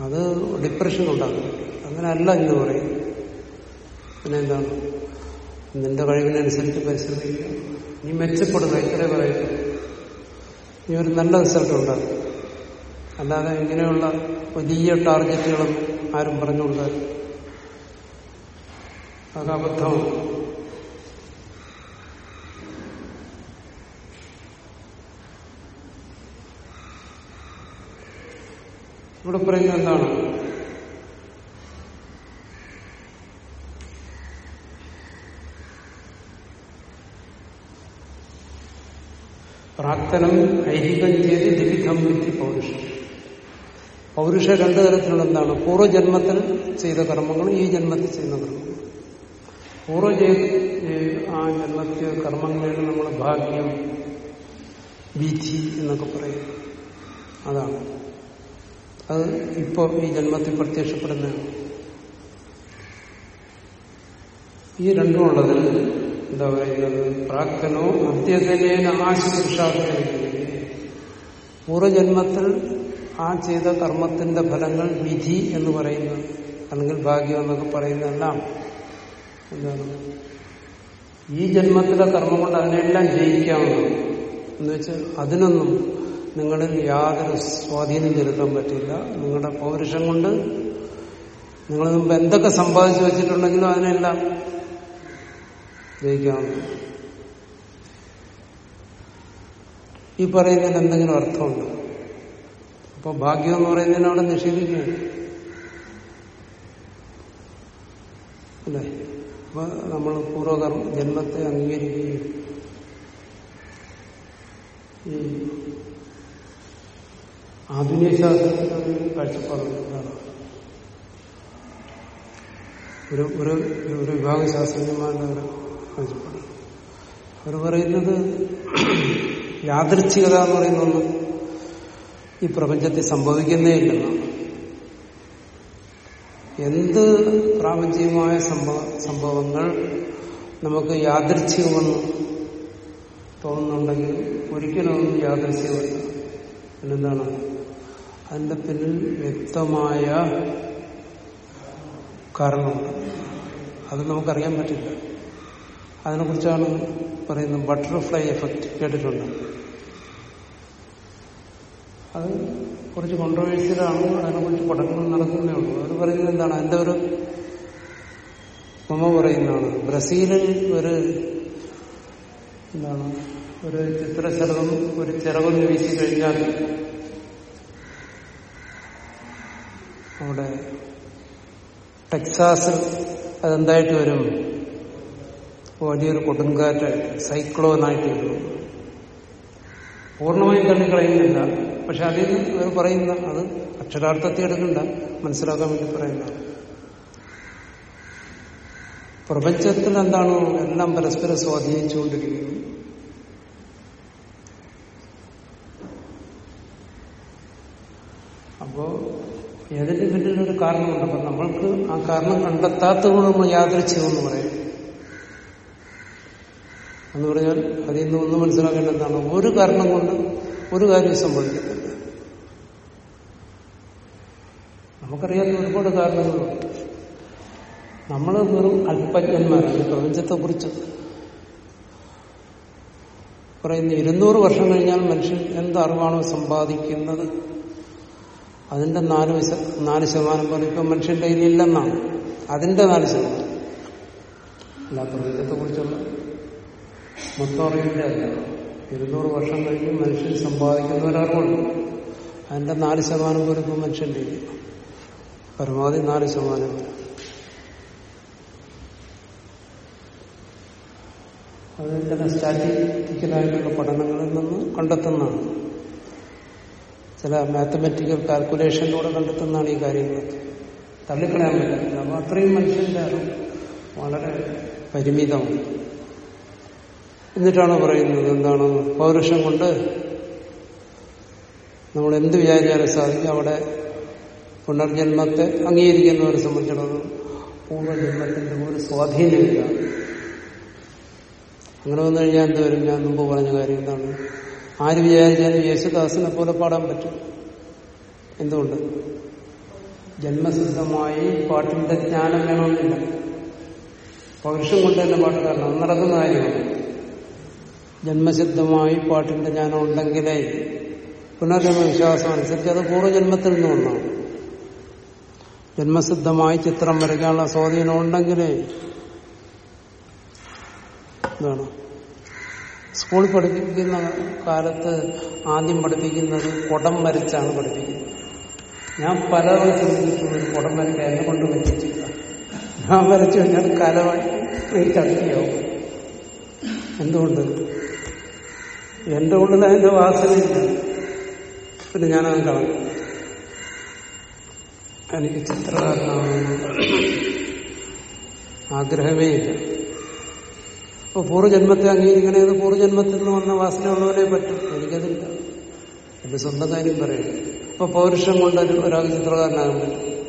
അത് ഡിപ്രഷൻ ഉണ്ടാക്കും അങ്ങനെയല്ല എന്ന് പറയും. പിന്നെ എന്താണ്? നിന്റെ കഴിവിനനുസരിച്ച് പരിശ്രമിക്കുക. നീ മെച്ചപ്പെടുക ഇത്രേ പറയുന്നു നീ ഒരു നല്ല റിസൾട്ട് ഉണ്ടാകും അല്ലാതെ ഇങ്ങനെയുള്ള വലിയ ടാർഗറ്റുകളും ആരും പറഞ്ഞുകൊണ്ടാൽ അത് അബദ്ധമാണ്. ഇവിടെ പറയുന്നത് എന്താണ്? പ്രാക്തനം ഐഹികം ചെയ്ത് ലിഖിതം വിധി പൗരുഷം. പൗരുഷ രണ്ടു തരത്തിലുള്ള എന്താണ്? പൂർവജന്മത്തിൽ ചെയ്ത കർമ്മങ്ങളും ഈ ജന്മത്തിൽ ചെയ്യുന്ന കർമ്മങ്ങളും. പൂർവ ആ ജന്മത്തിലെ കർമ്മങ്ങളാണ് നമ്മൾ ഭാഗ്യം വിധി എന്നൊക്കെ പറയും. അതാണ്. അത് ഇപ്പോൾ ഈ ജന്മത്തിൽ പ്രത്യക്ഷപ്പെടുന്നതാണ് ഈ രണ്ടും ഉള്ളതിൽ എന്താ പറയുന്നത് പ്രാക്തനോ അത്യതനേന ആശുപുരുഷാർത്ഥിക്കുന്നത് പൂർവജന്മത്തിൽ ആ ചെയ്ത കർമ്മത്തിന്റെ ഫലങ്ങൾ വിധി എന്ന് പറയുന്നു അല്ലെങ്കിൽ ഭാഗ്യം എന്നൊക്കെ പറയുന്നതെല്ലാം എന്താണ്? ഈ ജന്മത്തിലെ കർമ്മം കൊണ്ട് അതിനെല്ലാം ജയിക്കാവുന്നതാണ്. എന്ന് വെച്ചാൽ അതിനൊന്നും നിങ്ങളിൽ യാതൊരു സ്വാധീനം ചെലുത്താൻ പറ്റില്ല. നിങ്ങളുടെ പൗരുഷം കൊണ്ട് നിങ്ങൾ മുമ്പ് എന്തൊക്കെ സമ്പാദിച്ചു വെച്ചിട്ടുണ്ടെങ്കിലും അതിനെല്ലാം ജയിക്കാം. ഈ പറയുന്നതിന് എന്തെങ്കിലും അർത്ഥമുണ്ട്? അപ്പൊ ഭാഗ്യം എന്ന് പറയുന്നതിന് അവിടെ നിഷേധിക്കുകയാണ്. അല്ലേ? അപ്പൊ നമ്മൾ പൂർവകർമ്മ ജന്മത്തെ അംഗീകരിക്കുകയും ഈ ആധുനിക ശാസ്ത്രത്തിൽ കാഴ്ചപ്പാടുള്ളതാണ് ഒരു ഒരു ഒരു വിഭാഗ ശാസ്ത്രജ്ഞന്മാരുടെ ഒരു കാഴ്ചപ്പാട്. അവർ പറയുന്നത് യാദൃച്ഛികത എന്ന് പറയുന്ന ഈ പ്രപഞ്ചത്തിൽ സംഭവിക്കുന്നേ ഇല്ലെന്നാണ്. എന്ത് പ്രാപഞ്ചികമായ സംഭവങ്ങൾ നമുക്ക് യാദൃച്ഛികമെന്ന് തോന്നുന്നുണ്ടെങ്കിൽ ഒരിക്കലും യാദൃച്ഛികമല്ല. പിന്നെന്താണ്? അതിന്റെ പിന്നിൽ വ്യക്തമായ കാരണമുണ്ട് അത് നമുക്കറിയാൻ പറ്റില്ല. അതിനെക്കുറിച്ചാണ് പറയുന്നത് ബട്ടർഫ്ലൈ എഫക്റ്റ് കേട്ടിട്ടുണ്ട്. അത് കുറച്ച് കോൺട്രവേഴ്സിയലാണ് അതിനെക്കുറിച്ച് പഠനങ്ങൾ നടക്കുന്നേ ഉള്ളൂ. അവർ പറയുന്നത് എന്താണ്? അതിന്റെ ഒരു മമ പറയുന്നതാണ്. ബ്രസീലിൽ ഒരു എന്താണ്? ഒരു ചിത്രശലവും ഒരു ചിറകൊന്ന് വീശി കഴിഞ്ഞാൽ അവിടെ ടെക്സാസിൽ അതെന്തായിട്ട് വരും? വലിയൊരു കൊടുങ്കാറ്റ് സൈക്ലോണായിട്ട് വരും. പൂർണമായും തള്ളിക്കളയുന്നില്ല പക്ഷെ അതിൽ അവർ പറയുന്ന അത് അക്ഷരാർത്ഥത്തിൽ എടുക്കണ്ട. മനസ്സിലാക്കാൻ വേണ്ടി പറയുന്ന പ്രപഞ്ചത്തിൽ എന്താണോ എല്ലാം പരസ്പരം സ്വാധീനിച്ചുകൊണ്ടിരിക്കുന്നു അപ്പോ ഏതിന്റെ പിന്നിലൊരു കാരണമുണ്ട് അപ്പൊ നമ്മൾക്ക് ആ കാരണം കണ്ടെത്താത്തതുകൊണ്ട് നമ്മൾ യാദൃച്ഛ്യമെന്ന് പറയും. എന്ന് പറഞ്ഞാൽ അതിൽ നിന്ന് ഒന്ന് മനസ്സിലാക്കേണ്ട എന്താണ്? ഒരു കാരണം കൊണ്ട് ഒരു കാര്യം സംഭവിക്കത്തില്ല. നമുക്കറിയാത്ത ഒരുപാട് കാരണങ്ങളുണ്ട്. നമ്മൾ വെറും അല്പജ്ഞന്മാരാണ് പ്രപഞ്ചത്തെ കുറിച്ച് പറയുന്ന ഇരുന്നൂറ് വർഷം കഴിഞ്ഞാൽ മനുഷ്യൻ എന്തറിവാണോ സമ്പാദിക്കുന്നത്? അതിന്റെ നാല് നാല് ശതമാനം പോലും ഇപ്പം മനുഷ്യന്റെ കയ്യിൽ ഇല്ലെന്നാണ് അതിന്റെ നാല് ശതമാനം. അല്ല പ്രപഞ്ചത്തെ കുറിച്ചുള്ള മൊത്തം അറിവിന്റെ അല്ല ഇരുന്നൂറ് വർഷം കഴിഞ്ഞ് മനുഷ്യൻ സമ്പാദിക്കുന്ന ഒരറിവുണ്ട് അതിന്റെ നാല് ശതമാനം പോലും ഇപ്പം മനുഷ്യന്റെ കയ്യിൽ. പരമാവധി നാല് ശതമാനം. അത് ചില സ്റ്റാറ്റിസ്റ്റിക്കലായിട്ടുള്ള പഠനങ്ങളിൽ നിന്ന് കണ്ടെത്തുന്നതാണ്. ചില മാത്തമെറ്റിക്കൽ കാൽക്കുലേഷനിലൂടെ കണ്ടെത്തുന്നതാണ് ഈ കാര്യങ്ങളൊക്കെ. തള്ളിക്കളയാൻ പറ്റില്ല. അപ്പൊ അത്രയും മനുഷ്യന്റെ അറിവ് വളരെ പരിമിതമാണ്. എന്നിട്ടാണ് പറയുന്നത് എന്താണ്? പൗരുഷം കൊണ്ട് നമ്മൾ എന്ത് വിചാരിച്ചാലും സാധിക്കും. അവിടെ പുനർജന്മത്തെ അംഗീകരിക്കുന്നവരെ സംബന്ധിച്ചിടത്തോളം പൂർവജന്മത്തിന്റെ ഒരു സ്വാധീനമില്ല. അങ്ങനെ വന്നു കഴിഞ്ഞാൽ എന്തുവരും ഞാൻ മുമ്പ് പറഞ്ഞ കാര്യം എന്താണ്? ആര് വിചാരിച്ചാലും യേശുദാസിനെ പോലെ പാടാൻ പറ്റും. എന്തുകൊണ്ട്? ജന്മസിദ്ധമായി പാട്ടിന്റെ ജ്ഞാനം വേണമെന്നില്ല. പൗരുഷം കൊണ്ട് തന്നെ പാട്ടുകാരനാണ് അത് നടക്കുന്ന കാര്യമാണ്. ജന്മസിദ്ധമായി പാട്ടിന്റെ ജ്ഞാനം ഉണ്ടെങ്കിലേ പുനർജന്മ വിശ്വാസം അനുസരിച്ച് അത് പൂർവജന്മത്തിൽ നിന്ന് വന്നാണ് ജന്മസിദ്ധമായി ചിത്രം വരയ്ക്കാനുള്ള സ്വാധീനം ഉണ്ടെങ്കിലേ എന്താണ് സ്കൂളിൽ പഠിപ്പിക്കുന്ന കാലത്ത് ആദ്യം പഠിപ്പിക്കുന്നത് കുടം വരച്ചാണ് പഠിപ്പിക്കുന്നത്. ഞാൻ പലതവണ ചിന്തിച്ചിട്ടുണ്ട് കുടം വരയ്ക്കാൻ എന്നെ കൊണ്ട് പറ്റിച്ചില്ല. ഞാൻ വരച്ചു കഴിഞ്ഞാൽ കാലമായി ചട്ടിയാവും എന്തുകൊണ്ട്? എന്റെ ഉള്ളിൽ അതിന്റെ വാസനയില്ല പിന്നെ ഞാനത് കളഞ്ഞു എനിക്ക് ചിത്രകാരനാണെന്ന് ആഗ്രഹമേ ഇല്ല. അപ്പൊ പൂർവജന്മത്തെ അംഗീകരിക്കണേത് പൂർവജന്മത്തിൽ നിന്ന് വന്ന വാസന ഉള്ളവരെ പറ്റും. എനിക്കതില്ല. എന്റെ സ്വന്തം കാര്യം പറയും. അപ്പൊ പൗരുഷം കൊണ്ട് ഒരാൾ ചിത്രകാരനാകാൻ പറ്റും.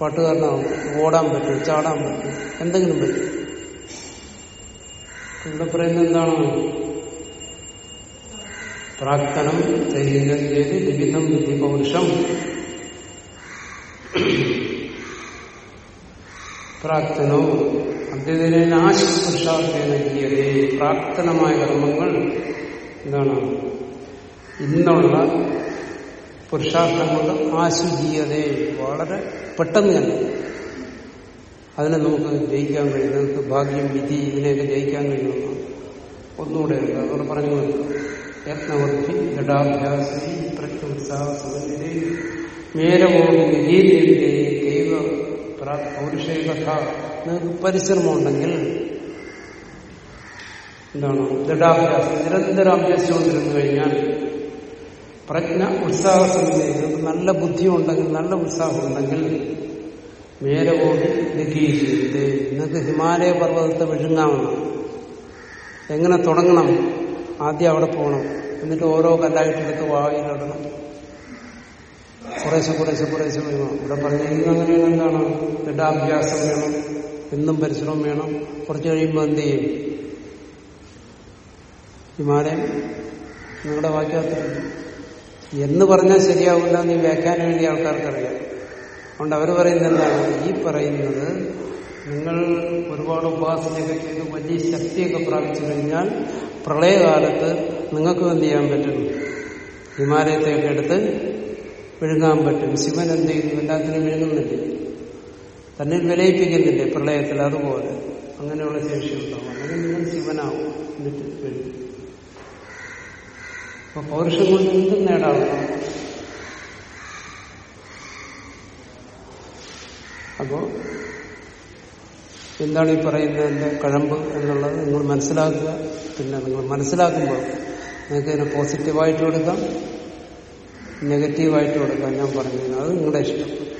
പാട്ടുകാരനാകും ഓടാൻ പറ്റും. ചാടാൻ പറ്റും. എന്തെങ്കിലും പറ്റും. ഇവിടെ പറയുന്നത് എന്താണ്? പ്രാക്തനം ശരീരം ചെയ്ത് ലിഖിതം വിധി പൗരുഷം. പ്രാക്തനോ അദ്വൈതനെ ആശുപുരുഷാർത്ഥേന ചെയ്യതേ പ്രാക്തനമായ കർമ്മങ്ങൾ എന്താണ് ഇന്നുള്ള പുരുഷാർത്ഥം കൊണ്ട് ആശുചീയതേ വളരെ പെട്ടെന്ന് തന്നെ. അതിനെ നമുക്ക് ജയിക്കാൻ കഴിയും. നമുക്ക് ഭാഗ്യം വിധി ഇതിനെയൊക്കെ ജയിക്കാൻ കഴിയുമെന്ന് ഒന്നുകൂടെ ഉണ്ട്. അതുകൊണ്ട് പറഞ്ഞു യത്നവൃത്തി ദൃഢാഭ്യാസി പ്രത്യുത്സാഹസമന്വിതേ മേലമോഹി വിധീയതേ ദൈവ പൗരുഷേ കഥ നിങ്ങൾക്ക് പരിശ്രമമുണ്ടെങ്കിൽ എന്താണ്? ദൃഢാഭ്യാസം നിരന്തരം അഭ്യസിച്ചുകൊണ്ടിരുന്നു കഴിഞ്ഞാൽ പ്രജ്ഞ ഉത്സാഹസമിതി നിങ്ങൾക്ക് നല്ല ബുദ്ധി ഉണ്ടെങ്കിൽ നല്ല ഉത്സാഹം ഉണ്ടെങ്കിൽ മേലകോടി ലഘീകരിച്ചത് നിങ്ങൾക്ക് ഹിമാലയ പർവതത്തെ വിഴുങ്ങാവണം എങ്ങനെ തുടങ്ങണം? ആദ്യം അവിടെ പോകണം. എന്നിട്ട് ഓരോ കല്ലായിട്ടെടുത്ത് വായിലിടണം കുറേശ്ശെ കുറേശ്ശെ കുറേശ്ശെ വേണം. ഇവിടെ പറഞ്ഞിരിക്കുന്നത് അങ്ങനെയാണ് എന്താണ്? ദൃഢാഭ്യാസം വേണം. എന്നും പരിശ്രമം വേണം. കുറച്ച് കഴിയുമ്പോൾ എന്ത് ചെയ്യും? ഹിമാലയം നിങ്ങളുടെ വാക്യാർത്ഥം എന്ന് പറഞ്ഞാൽ ശരിയാവില്ല എന്ന് വ്യാഖ്യാനം വേണ്ടി ആൾക്കാർക്കറിയാം. അതുകൊണ്ട് അവർ പറയുന്നത് എന്താണ്? ഈ പറയുന്നത് നിങ്ങൾ ഒരുപാട് ഉപാസനയൊക്കെ ചെയ്ത് വലിയ ശക്തിയൊക്കെ പ്രാപിച്ചു കഴിഞ്ഞാൽ പ്രളയകാലത്ത് നിങ്ങൾക്കും എന്ത് ചെയ്യാൻ പറ്റും? ഹിമാലയത്തെയൊക്കെ എടുത്ത് വിഴുങ്ങാൻ പറ്റും. ശിവൻ എന്ത് ചെയ്തു എല്ലാത്തിനും വിഴുങ്ങുന്നില്ല തന്നെ വിലയിപ്പിക്കുന്നില്ലേ പ്രളയത്തിൽ അതുപോലെ. അങ്ങനെയുള്ള ശേഷി ഉണ്ടാവും അങ്ങനെ നിങ്ങൾ ശിവനാവും എന്നിട്ട് വിഴുങ്ങും അപ്പൊ പൗരുഷം കൊണ്ട് എന്തും നേടാവുന്നു അപ്പോ എന്താണ് ഈ പറയുന്നതിന്റെ കഴമ്പ് എന്നുള്ളത് നിങ്ങൾ മനസ്സിലാക്കുക. പിന്നെ നിങ്ങൾ മനസ്സിലാക്കുമ്പോൾ നിങ്ങൾക്ക് ഇതിനെ പോസിറ്റീവായിട്ട് എടുക്കാം. നെഗറ്റീവായിട്ട് കൊടുക്കാൻ ഞാൻ പറഞ്ഞിരുന്നു. അത് നിങ്ങളുടെ ഇഷ്ടം.